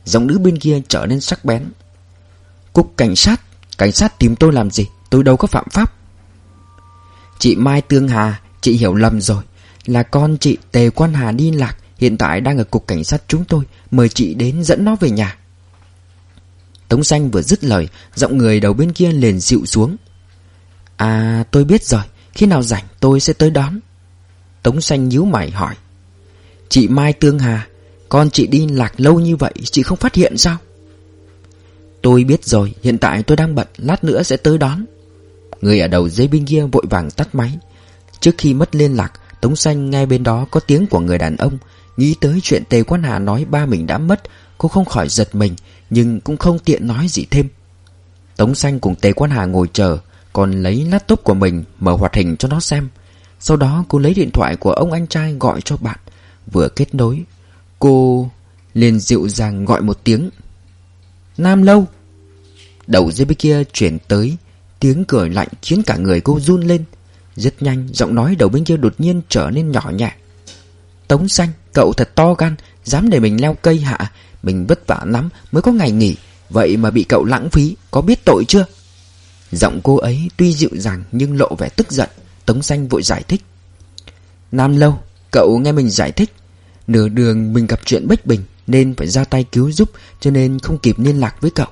Giọng nữ bên kia trở nên sắc bén. Cục cảnh sát? Cảnh sát tìm tôi làm gì? Tôi đâu có phạm pháp. Chị Mai Tương Hà, Chị hiểu lầm rồi. Là con chị Tề Quan Hà đi lạc. Hiện tại đang ở cục cảnh sát chúng tôi, Mời chị đến dẫn nó về nhà. Tống xanh vừa dứt lời, Giọng người đầu bên kia liền dịu xuống. À tôi biết rồi, Khi nào rảnh tôi sẽ tới đón. Tống xanh nhíu mày hỏi. Chị Mai Tương Hà, Con chị đi lạc lâu như vậy, Chị không phát hiện sao? Tôi biết rồi, Hiện tại tôi đang bận, Lát nữa sẽ tới đón. Người ở đầu dây bên kia vội vàng tắt máy. Trước khi mất liên lạc, Tống xanh ngay bên đó có tiếng của người đàn ông. Nghĩ tới chuyện Tề Quan Hà nói ba mình đã mất, Cô không khỏi giật mình, Nhưng cũng không tiện nói gì thêm. Tống xanh cùng Tề Quan Hà ngồi chờ, Còn lấy laptop của mình Mở hoạt hình cho nó xem. Sau đó cô lấy điện thoại của ông anh trai gọi cho bạn. Vừa kết nối, Cô liền dịu dàng gọi một tiếng. Nam Lâu. Đầu dây bên kia chuyển tới, Tiếng cười lạnh khiến cả người cô run lên. Rất nhanh, giọng nói đầu bên kia đột nhiên trở nên nhỏ nhẹ. Tống xanh. Cậu thật to gan, Dám để mình leo cây hạ Mình vất vả lắm mới có ngày nghỉ, Vậy mà bị cậu lãng phí, Có biết tội chưa? Giọng cô ấy tuy dịu dàng nhưng lộ vẻ tức giận. Tống xanh vội giải thích. Nam lâu, Cậu nghe mình giải thích. Nửa đường mình gặp chuyện bất bình Nên phải ra tay cứu giúp, Cho nên không kịp liên lạc với cậu.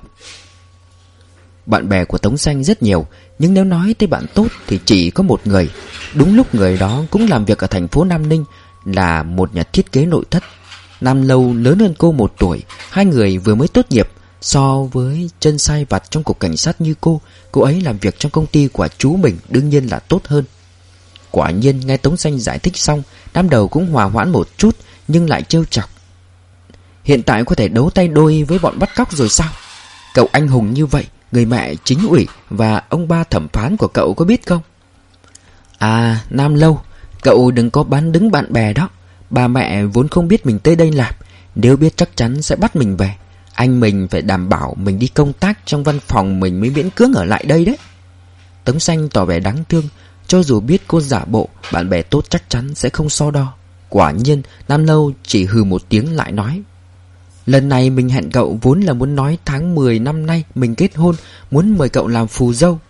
Bạn bè của Tống Xanh rất nhiều, Nhưng nếu nói tới bạn tốt thì chỉ có một người. Đúng lúc người đó cũng làm việc ở thành phố Nam Ninh là một nhà thiết kế nội thất. Nam Lâu lớn hơn cô một tuổi Hai người vừa mới tốt nghiệp So với chân sai vặt trong cục cảnh sát như cô Cô ấy làm việc trong công ty của chú mình đương nhiên là tốt hơn. Quả nhiên nghe Tống Xanh giải thích xong Đám đầu cũng hòa hoãn một chút Nhưng lại trêu chọc. Hiện tại có thể đấu tay đôi với bọn bắt cóc rồi sao? Cậu anh hùng như vậy Người mẹ chính ủy và ông ba thẩm phán của cậu có biết không? À, Nam Lâu, cậu đừng có bán đứng bạn bè đó. Bà mẹ vốn không biết mình tới đây làm, nếu biết chắc chắn sẽ bắt mình về. Anh mình phải đảm bảo mình đi công tác trong văn phòng mình mới miễn cưỡng ở lại đây đấy. Tống xanh tỏ vẻ đáng thương, cho dù biết cô giả bộ, bạn bè tốt chắc chắn sẽ không so đo. Quả nhiên, Nam Lâu chỉ hừ một tiếng lại nói. Lần này mình hẹn cậu vốn là muốn nói tháng 10 năm nay mình kết hôn Muốn mời cậu làm phù dâu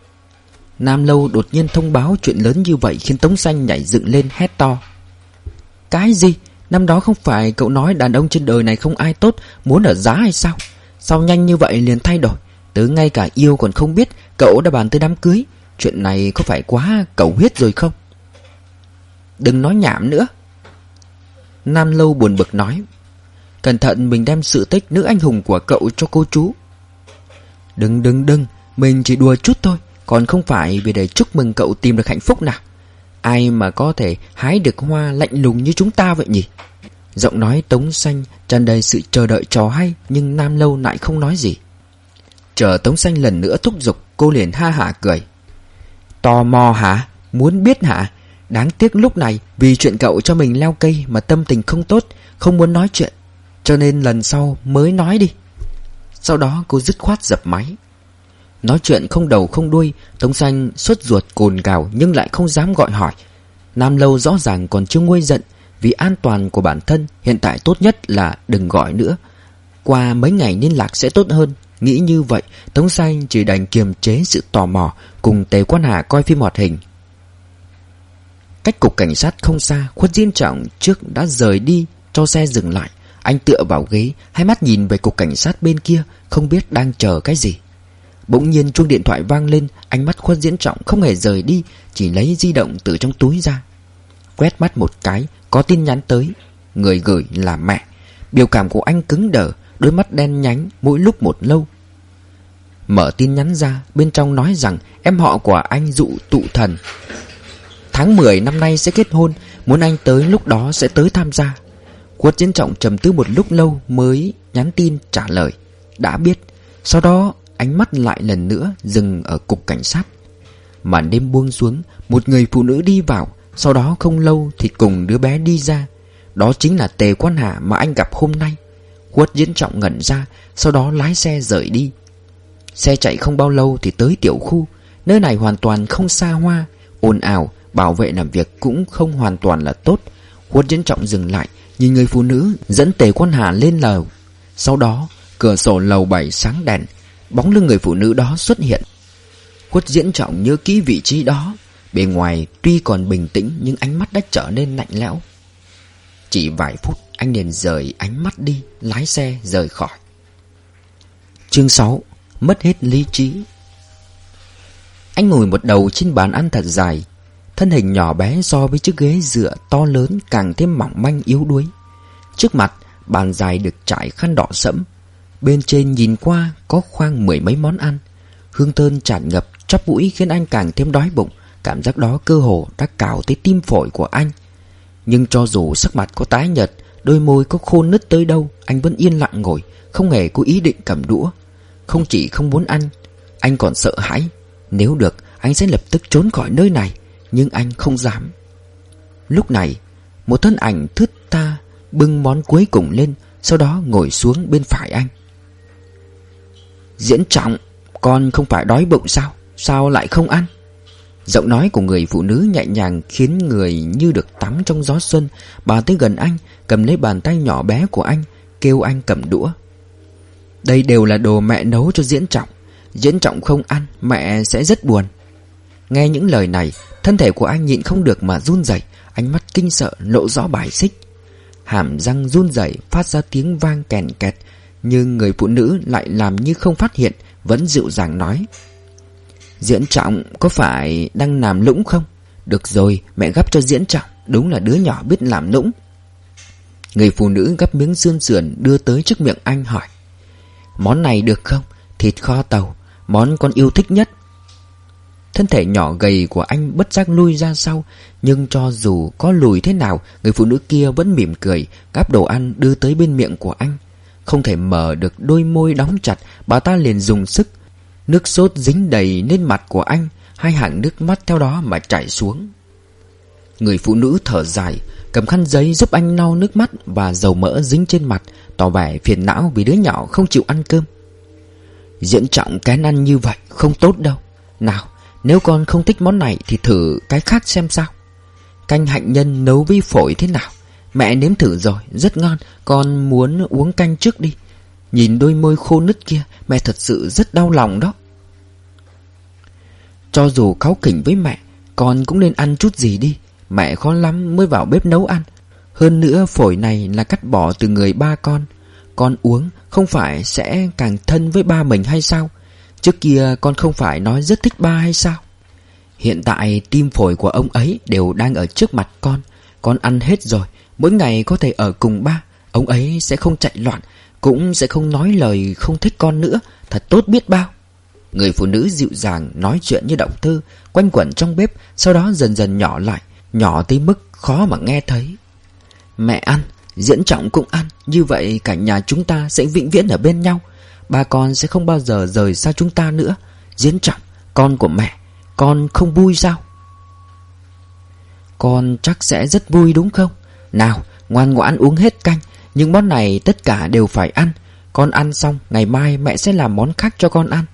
Nam Lâu đột nhiên thông báo chuyện lớn như vậy Khiến Tống Xanh nhảy dựng lên hét to. Cái gì? Năm đó không phải cậu nói đàn ông trên đời này không ai tốt, Muốn ở giá hay sao? Sao nhanh như vậy liền thay đổi? Tớ ngay cả yêu còn không biết, Cậu đã bàn tới đám cưới. Chuyện này có phải quá cậu huyết rồi không? Đừng nói nhảm nữa. Nam Lâu buồn bực nói. Cẩn thận, mình đem sự tích nữ anh hùng của cậu cho cô chú. Đừng đừng đừng, Mình chỉ đùa chút thôi. Còn không phải vì để chúc mừng cậu tìm được hạnh phúc nào. Ai mà có thể hái được hoa lạnh lùng như chúng ta vậy nhỉ? Giọng nói Tống Xanh tràn đầy sự chờ đợi trò hay, Nhưng Nam Lâu lại không nói gì. Chờ Tống Xanh lần nữa thúc giục, Cô liền ha hả cười. Tò mò hả? Muốn biết hả? Đáng tiếc lúc này Vì chuyện cậu cho mình leo cây Mà tâm tình không tốt, Không muốn nói chuyện. Cho nên lần sau mới nói đi. Sau đó cô dứt khoát dập máy. Nói chuyện không đầu không đuôi, Tống Xanh xuất ruột cồn cào Nhưng lại không dám gọi hỏi. Nam Lâu rõ ràng còn chưa nguôi giận, Vì an toàn của bản thân Hiện tại tốt nhất là đừng gọi nữa. Qua mấy ngày liên lạc sẽ tốt hơn. Nghĩ như vậy, Tống Xanh chỉ đành kiềm chế sự tò mò Cùng Tề Quan Hà coi phim hoạt hình. Cách cục cảnh sát không xa, Khuất Diên Trọng trước đã rời đi, Cho xe dừng lại. Anh tựa vào ghế, Hai mắt nhìn về cục cảnh sát bên kia, Không biết đang chờ cái gì. Bỗng nhiên chuông điện thoại vang lên, Ánh mắt Khuất Diễn Trọng không hề rời đi, Chỉ lấy di động từ trong túi ra. Quét mắt một cái, Có tin nhắn tới. Người gửi là mẹ. Biểu cảm của anh cứng đờ, Đôi mắt đen nhánh, mỗi lúc một lâu. Mở tin nhắn ra, Bên trong nói rằng em họ của anh dụ tụ thần. Tháng 10 năm nay sẽ kết hôn, Muốn anh tới lúc đó sẽ tới tham gia. Quất diễn trọng trầm tư một lúc lâu Mới nhắn tin trả lời. Đã biết. Sau đó ánh mắt lại lần nữa Dừng ở cục cảnh sát. Màn đêm buông xuống, Một người phụ nữ đi vào, Sau đó không lâu thì cùng đứa bé đi ra. Đó chính là Tề Quan Hạ mà anh gặp hôm nay. Quất diễn trọng ngẩn ra, Sau đó lái xe rời đi. Xe chạy không bao lâu thì tới tiểu khu, Nơi này hoàn toàn không xa hoa, ồn ào, Bảo vệ làm việc cũng không hoàn toàn là tốt. Quất diễn trọng dừng lại, Nhìn người phụ nữ dẫn tề quan hà lên lầu. Sau đó, cửa sổ lầu bảy sáng đèn Bóng lưng người phụ nữ đó xuất hiện. Khuất diễn trọng nhớ kỹ vị trí đó. Bề ngoài tuy còn bình tĩnh, Nhưng ánh mắt đã trở nên lạnh lẽo. Chỉ vài phút, anh liền rời ánh mắt đi, Lái xe rời khỏi. Chương 6 Mất hết lý trí. Anh ngồi một đầu trên bàn ăn thật dài. Thân hình nhỏ bé so với chiếc ghế dựa to lớn càng thêm mỏng manh yếu đuối. Trước mặt, bàn dài được trải khăn đỏ sẫm. Bên trên nhìn qua có khoang mười mấy món ăn. Hương thơm tràn ngập, chóp mũi khiến anh càng thêm đói bụng. Cảm giác đó cơ hồ đã cào tới tim phổi của anh. Nhưng cho dù sắc mặt có tái nhợt, Đôi môi có khô nứt tới đâu, Anh vẫn yên lặng ngồi, Không hề có ý định cầm đũa. Không chỉ không muốn ăn, Anh còn sợ hãi. Nếu được, anh sẽ lập tức trốn khỏi nơi này. Nhưng anh không dám. Lúc này, Một thân ảnh thướt ta Bưng món cuối cùng lên, Sau đó ngồi xuống bên phải anh. Diễn trọng, Con không phải đói bụng sao? Sao lại không ăn? Giọng nói của người phụ nữ nhẹ nhàng Khiến người như được tắm trong gió xuân. Bà tới gần anh, Cầm lấy bàn tay nhỏ bé của anh, Kêu anh cầm đũa. Đây đều là đồ mẹ nấu cho diễn trọng. Diễn trọng không ăn, Mẹ sẽ rất buồn. Nghe những lời này, Thân thể của anh nhịn không được mà run rẩy. Ánh mắt kinh sợ, lộ rõ bài xích. Hàm răng run rẩy, phát ra tiếng vang kèn kẹt. Nhưng người phụ nữ lại làm như không phát hiện, Vẫn dịu dàng nói. Diễn trọng có phải đang làm lũng không? Được rồi, mẹ gấp cho diễn trọng, Đúng là đứa nhỏ biết làm lũng. Người phụ nữ gấp miếng xương sườn đưa tới trước miệng anh hỏi. Món này được không? Thịt kho tàu, Món con yêu thích nhất. Thân thể nhỏ gầy của anh bất giác lui ra sau, Nhưng cho dù có lùi thế nào, Người phụ nữ kia vẫn mỉm cười, Gắp đồ ăn đưa tới bên miệng của anh. Không thể mở được đôi môi đóng chặt, Bà ta liền dùng sức. Nước sốt dính đầy lên mặt của anh, Hai hàng nước mắt theo đó mà chảy xuống. Người phụ nữ thở dài, Cầm khăn giấy giúp anh lau nước mắt Và dầu mỡ dính trên mặt, Tỏ vẻ phiền não vì đứa nhỏ không chịu ăn cơm. Diễn trọng kén ăn như vậy Không tốt đâu. Nào, nếu con không thích món này Thì thử cái khác xem sao. Canh hạnh nhân nấu với phổi thế nào? Mẹ nếm thử rồi, Rất ngon. Con muốn uống canh trước đi. Nhìn đôi môi khô nứt kia, Mẹ thật sự rất đau lòng đó. Cho dù cáu kỉnh với mẹ, Con cũng nên ăn chút gì đi. Mẹ khó lắm mới vào bếp nấu ăn. Hơn nữa, phổi này là cắt bỏ từ người ba con. Con uống không phải sẽ càng thân với ba mình hay sao? Trước kia con không phải nói rất thích ba hay sao? Hiện tại tim phổi của ông ấy đều đang ở trước mặt con. Con ăn hết rồi Mỗi ngày có thể ở cùng ba, Ông ấy sẽ không chạy loạn, Cũng sẽ không nói lời không thích con nữa, Thật tốt biết bao. Người phụ nữ dịu dàng nói chuyện như động thư, Quanh quẩn trong bếp, Sau đó dần dần nhỏ lại, Nhỏ tới mức khó mà nghe thấy. Mẹ ăn, Diễn trọng cũng ăn, Như vậy cả nhà chúng ta sẽ vĩnh viễn ở bên nhau. Ba con sẽ không bao giờ rời xa chúng ta nữa. Diễn trọng, Con của mẹ, Con không vui sao? Con chắc sẽ rất vui đúng không? Nào, ngoan ngoãn uống hết canh Nhưng món này tất cả đều phải ăn. Con ăn xong, Ngày mai mẹ sẽ làm món khác cho con ăn.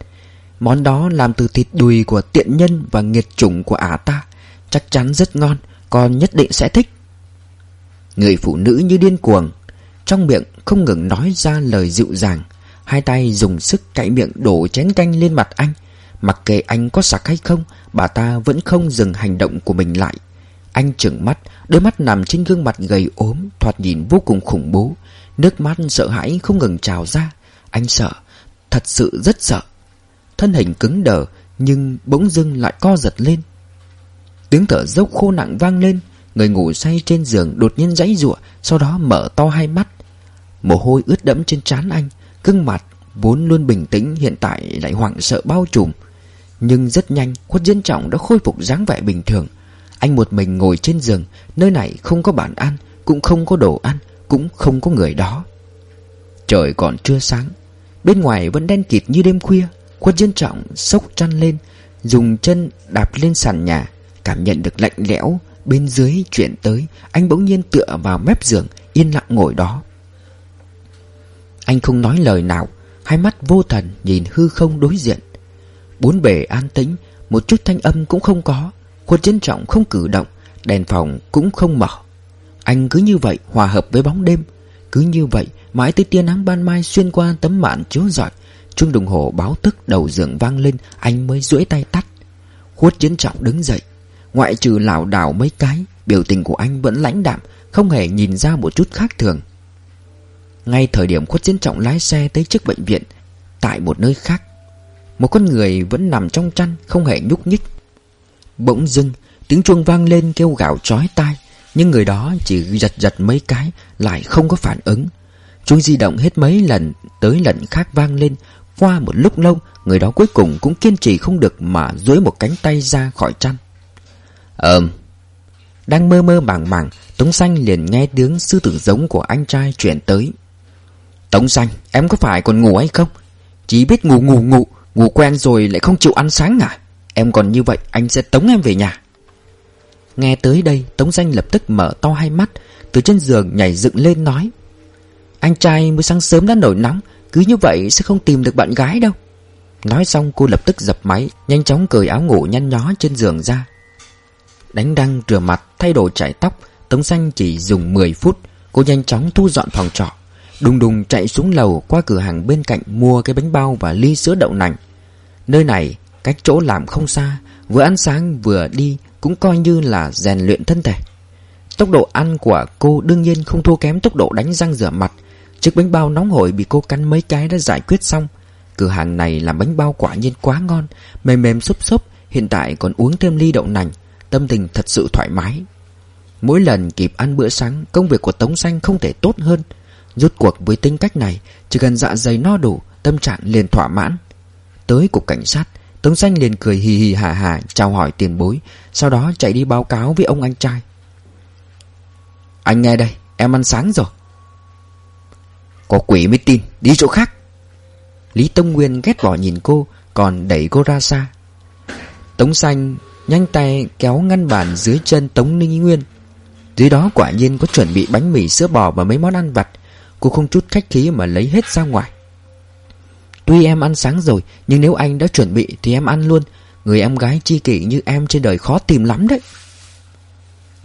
Món đó làm từ thịt đùi của tiện nhân Và nghiệt chủng của ả ta. Chắc chắn rất ngon, Con nhất định sẽ thích. Người phụ nữ như điên cuồng, Trong miệng không ngừng nói ra lời dịu dàng. Hai tay dùng sức cạy miệng đổ chén canh lên mặt anh. Mặc kệ anh có sặc hay không, Bà ta vẫn không dừng hành động của mình lại. Anh trừng mắt, Đôi mắt nằm trên gương mặt gầy ốm, Thoạt nhìn vô cùng khủng bố. Nước mắt sợ hãi không ngừng trào ra. Anh sợ, Thật sự rất sợ. Thân hình cứng đờ, Nhưng bỗng dưng lại co giật lên. Tiếng thở dốc khô nặng vang lên, Người ngủ say trên giường đột nhiên giãy giụa, Sau đó mở to hai mắt. Mồ hôi ướt đẫm trên trán anh, Gương mặt vốn luôn bình tĩnh, Hiện tại lại hoảng sợ bao trùm. Nhưng rất nhanh, Khuất Diễn Trọng đã khôi phục dáng vẻ bình thường. Anh một mình ngồi trên giường, Nơi này không có bàn ăn, Cũng không có đồ ăn, Cũng không có người đó. Trời còn chưa sáng, Bên ngoài vẫn đen kịt như đêm khuya. Quân dân Trọng sốc chăn lên, Dùng chân đạp lên sàn nhà, Cảm nhận được lạnh lẽo Bên dưới chuyển tới. Anh bỗng nhiên tựa vào mép giường, Yên lặng ngồi đó. Anh không nói lời nào, Hai mắt vô thần nhìn hư không đối diện. Bốn bề an tĩnh, Một chút thanh âm cũng không có. Khuất Chiến Trọng không cử động, Đèn phòng cũng không mở. Anh cứ như vậy hòa hợp với bóng đêm, Cứ như vậy mãi tới tia nắng ban mai xuyên qua tấm mạn chiếu rọi, Chuông đồng hồ báo tức đầu giường vang lên, Anh mới duỗi tay tắt. Khuất Chiến Trọng đứng dậy, Ngoại trừ lảo đảo mấy cái, Biểu tình của anh vẫn lãnh đạm, Không hề nhìn ra một chút khác thường. Ngay thời điểm khuất chiến trọng lái xe tới trước bệnh viện, Tại một nơi khác, Một con người vẫn nằm trong chăn, Không hề nhúc nhích. Bỗng dưng tiếng chuông vang lên kêu gào chói tai, Nhưng người đó chỉ giật giật mấy cái, Lại không có phản ứng. Chuông di động hết mấy lần Tới lần khác vang lên. Qua một lúc lâu, Người đó cuối cùng cũng kiên trì không được Mà duỗi một cánh tay ra khỏi chăn. Ờm, Đang mơ mơ màng màng, Tống Xanh liền nghe tiếng sư tử giống của anh trai chuyển tới. Tống Xanh, Em có phải còn ngủ hay không? Chỉ biết ngủ ngủ ngủ Ngủ quen rồi lại không chịu ăn sáng à? Em còn như vậy, anh sẽ tống em về nhà. Nghe tới đây, Tống Xanh lập tức mở to hai mắt, Từ trên giường nhảy dựng lên nói, Anh trai mới sáng sớm đã nổi nóng, Cứ như vậy sẽ không tìm được bạn gái đâu. Nói xong, cô lập tức dập máy, Nhanh chóng cởi áo ngủ nhăn nhó trên giường ra. Đánh răng rửa mặt, thay đồ chải tóc, Tống xanh chỉ dùng 10 phút, Cô nhanh chóng thu dọn phòng trọ. Đùng đùng chạy xuống lầu qua cửa hàng bên cạnh Mua cái bánh bao và ly sữa đậu nành. Nơi này cách chỗ làm không xa, Vừa ăn sáng vừa đi Cũng coi như là rèn luyện thân thể. Tốc độ ăn của cô đương nhiên không thua kém tốc độ đánh răng rửa mặt. Chiếc bánh bao nóng hổi bị cô cắn mấy cái đã giải quyết xong. Cửa hàng này làm bánh bao quả nhiên quá ngon, Mềm mềm xốp xốp, Hiện tại còn uống thêm ly đậu nành, Tâm tình thật sự thoải mái. Mỗi lần kịp ăn bữa sáng, Công việc của Tống Xanh không thể tốt hơn. Rút cuộc với tính cách này, Chỉ cần dạ dày no đủ, Tâm trạng liền thỏa mãn. Tới cục cảnh sát Tống Xanh liền cười hì hì hà hà, Chào hỏi tiền bối, Sau đó chạy đi báo cáo với ông anh trai. Anh nghe đây, Em ăn sáng rồi. Có quỷ mới tin, Đi chỗ khác. Lý Tông Nguyên ghét bỏ nhìn cô, Còn đẩy cô ra xa. Tống Xanh Nhanh tay kéo ngăn bàn dưới chân Tống Ninh Nguyên. Dưới đó quả nhiên có chuẩn bị bánh mì, sữa bò và mấy món ăn vặt. Cô không chút khách khí mà lấy hết ra ngoài. Tuy em ăn sáng rồi, Nhưng nếu anh đã chuẩn bị thì em ăn luôn. Người em gái chi kỷ như em trên đời khó tìm lắm đấy.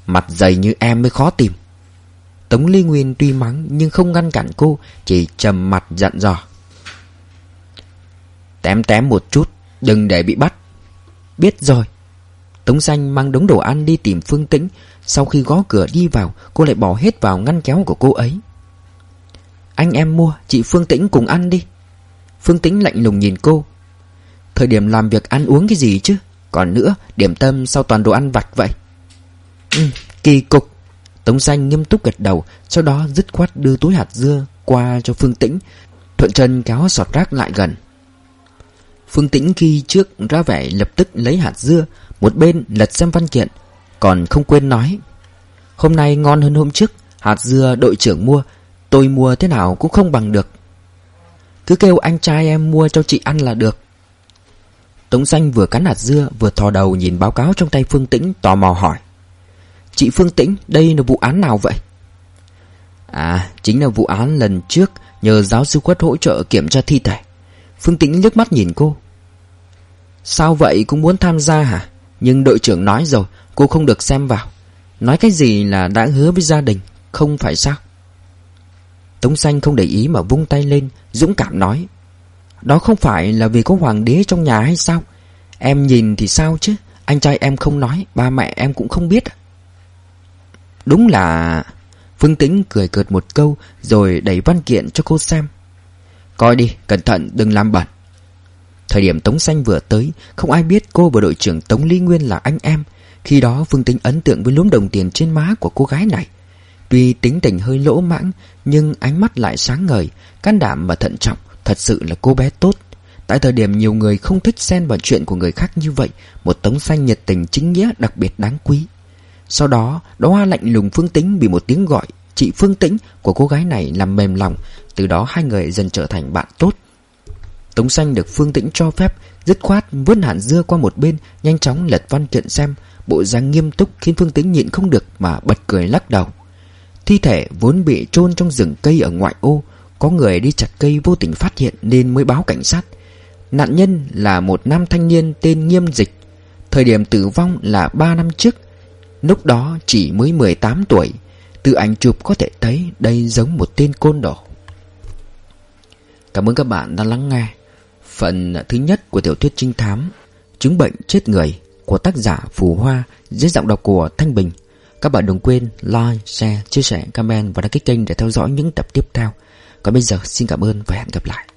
Mặt dày như em mới khó tìm. Tống Ly Nguyên tuy mắng nhưng không ngăn cản cô, Chỉ trầm mặt dặn dò. Tém tém một chút, Đừng để bị bắt. Biết rồi. Tống xanh mang đống đồ ăn đi tìm Phương Tĩnh. Sau khi gõ cửa đi vào, Cô lại bỏ hết vào ngăn kéo của cô ấy. Anh em mua, Chị Phương Tĩnh cùng ăn đi. Phương Tĩnh lạnh lùng nhìn cô. Thời điểm làm việc ăn uống cái gì chứ? Còn nữa, điểm tâm sau toàn đồ ăn vặt vậy. Ừ kỳ cục. Tống xanh nghiêm túc gật đầu, Sau đó dứt khoát đưa túi hạt dưa qua cho Phương Tĩnh, Thuận chân kéo sọt rác lại gần. Phương Tĩnh khi trước ra vẻ lập tức lấy hạt dưa, Một bên lật xem văn kiện, Còn không quên nói, Hôm nay ngon hơn hôm trước, Hạt dưa đội trưởng mua, Tôi mua thế nào cũng không bằng được. Cứ kêu anh trai em mua cho chị ăn là được. Tống xanh vừa cắn hạt dưa, Vừa thò đầu nhìn báo cáo trong tay Phương Tĩnh, Tò mò hỏi. Chị Phương Tĩnh, đây là vụ án nào vậy? À chính là vụ án lần trước Nhờ giáo sư quất hỗ trợ kiểm tra thi thể. Phương Tĩnh liếc mắt nhìn cô. Sao vậy? Cũng muốn tham gia hả? Nhưng đội trưởng nói rồi, Cô không được xem vào. Nói cái gì là đã hứa với gia đình, Không phải sao? Tống xanh không để ý mà vung tay lên, Dũng cảm nói, Đó không phải là vì có hoàng đế trong nhà hay sao? Em nhìn thì sao chứ? Anh trai em không nói, Ba mẹ em cũng không biết. Đúng là Phương Tĩnh cười cợt một câu Rồi đẩy văn kiện cho cô xem. Coi đi, cẩn thận, đừng làm bẩn. Thời điểm Tống Xanh vừa tới, Không ai biết cô và đội trưởng Tống Lý Nguyên là anh em. Khi đó Phương Tĩnh ấn tượng với lúm đồng tiền trên má của cô gái này. Tuy tính tình hơi lỗ mãng, Nhưng ánh mắt lại sáng ngời, Can đảm và thận trọng, Thật sự là cô bé tốt. Tại thời điểm nhiều người không thích xen vào chuyện của người khác như vậy, Một tống xanh nhiệt tình chính nghĩa đặc biệt đáng quý. Sau đó Đó hoa lạnh lùng Phương Tĩnh bị một tiếng gọi, Chị Phương Tĩnh của cô gái này làm mềm lòng, Từ đó hai người dần trở thành bạn tốt. Tống xanh được Phương Tĩnh cho phép, Dứt khoát vứt hẳn dưa qua một bên, Nhanh chóng lật văn kiện xem. Bộ dáng nghiêm túc khiến Phương Tĩnh nhịn không được Mà bật cười lắc đầu. Thi thể vốn bị chôn trong rừng cây ở ngoại ô, Có người đi chặt cây vô tình phát hiện Nên mới báo cảnh sát. Nạn nhân là một nam thanh niên tên Nghiêm Dịch. Thời điểm tử vong là 3 năm trước, Lúc đó chỉ mới 18 tuổi. Từ ảnh chụp có thể thấy đây giống một tên côn đồ. Cảm ơn các bạn đã lắng nghe Phần thứ nhất của tiểu thuyết trinh thám Chứng bệnh chết người Của tác giả Phù Hoa, Dưới giọng đọc của Thanh Bình. Các bạn đừng quên like, share, chia sẻ, comment Và đăng ký kênh để theo dõi những tập tiếp theo. Còn bây giờ xin cảm ơn và hẹn gặp lại.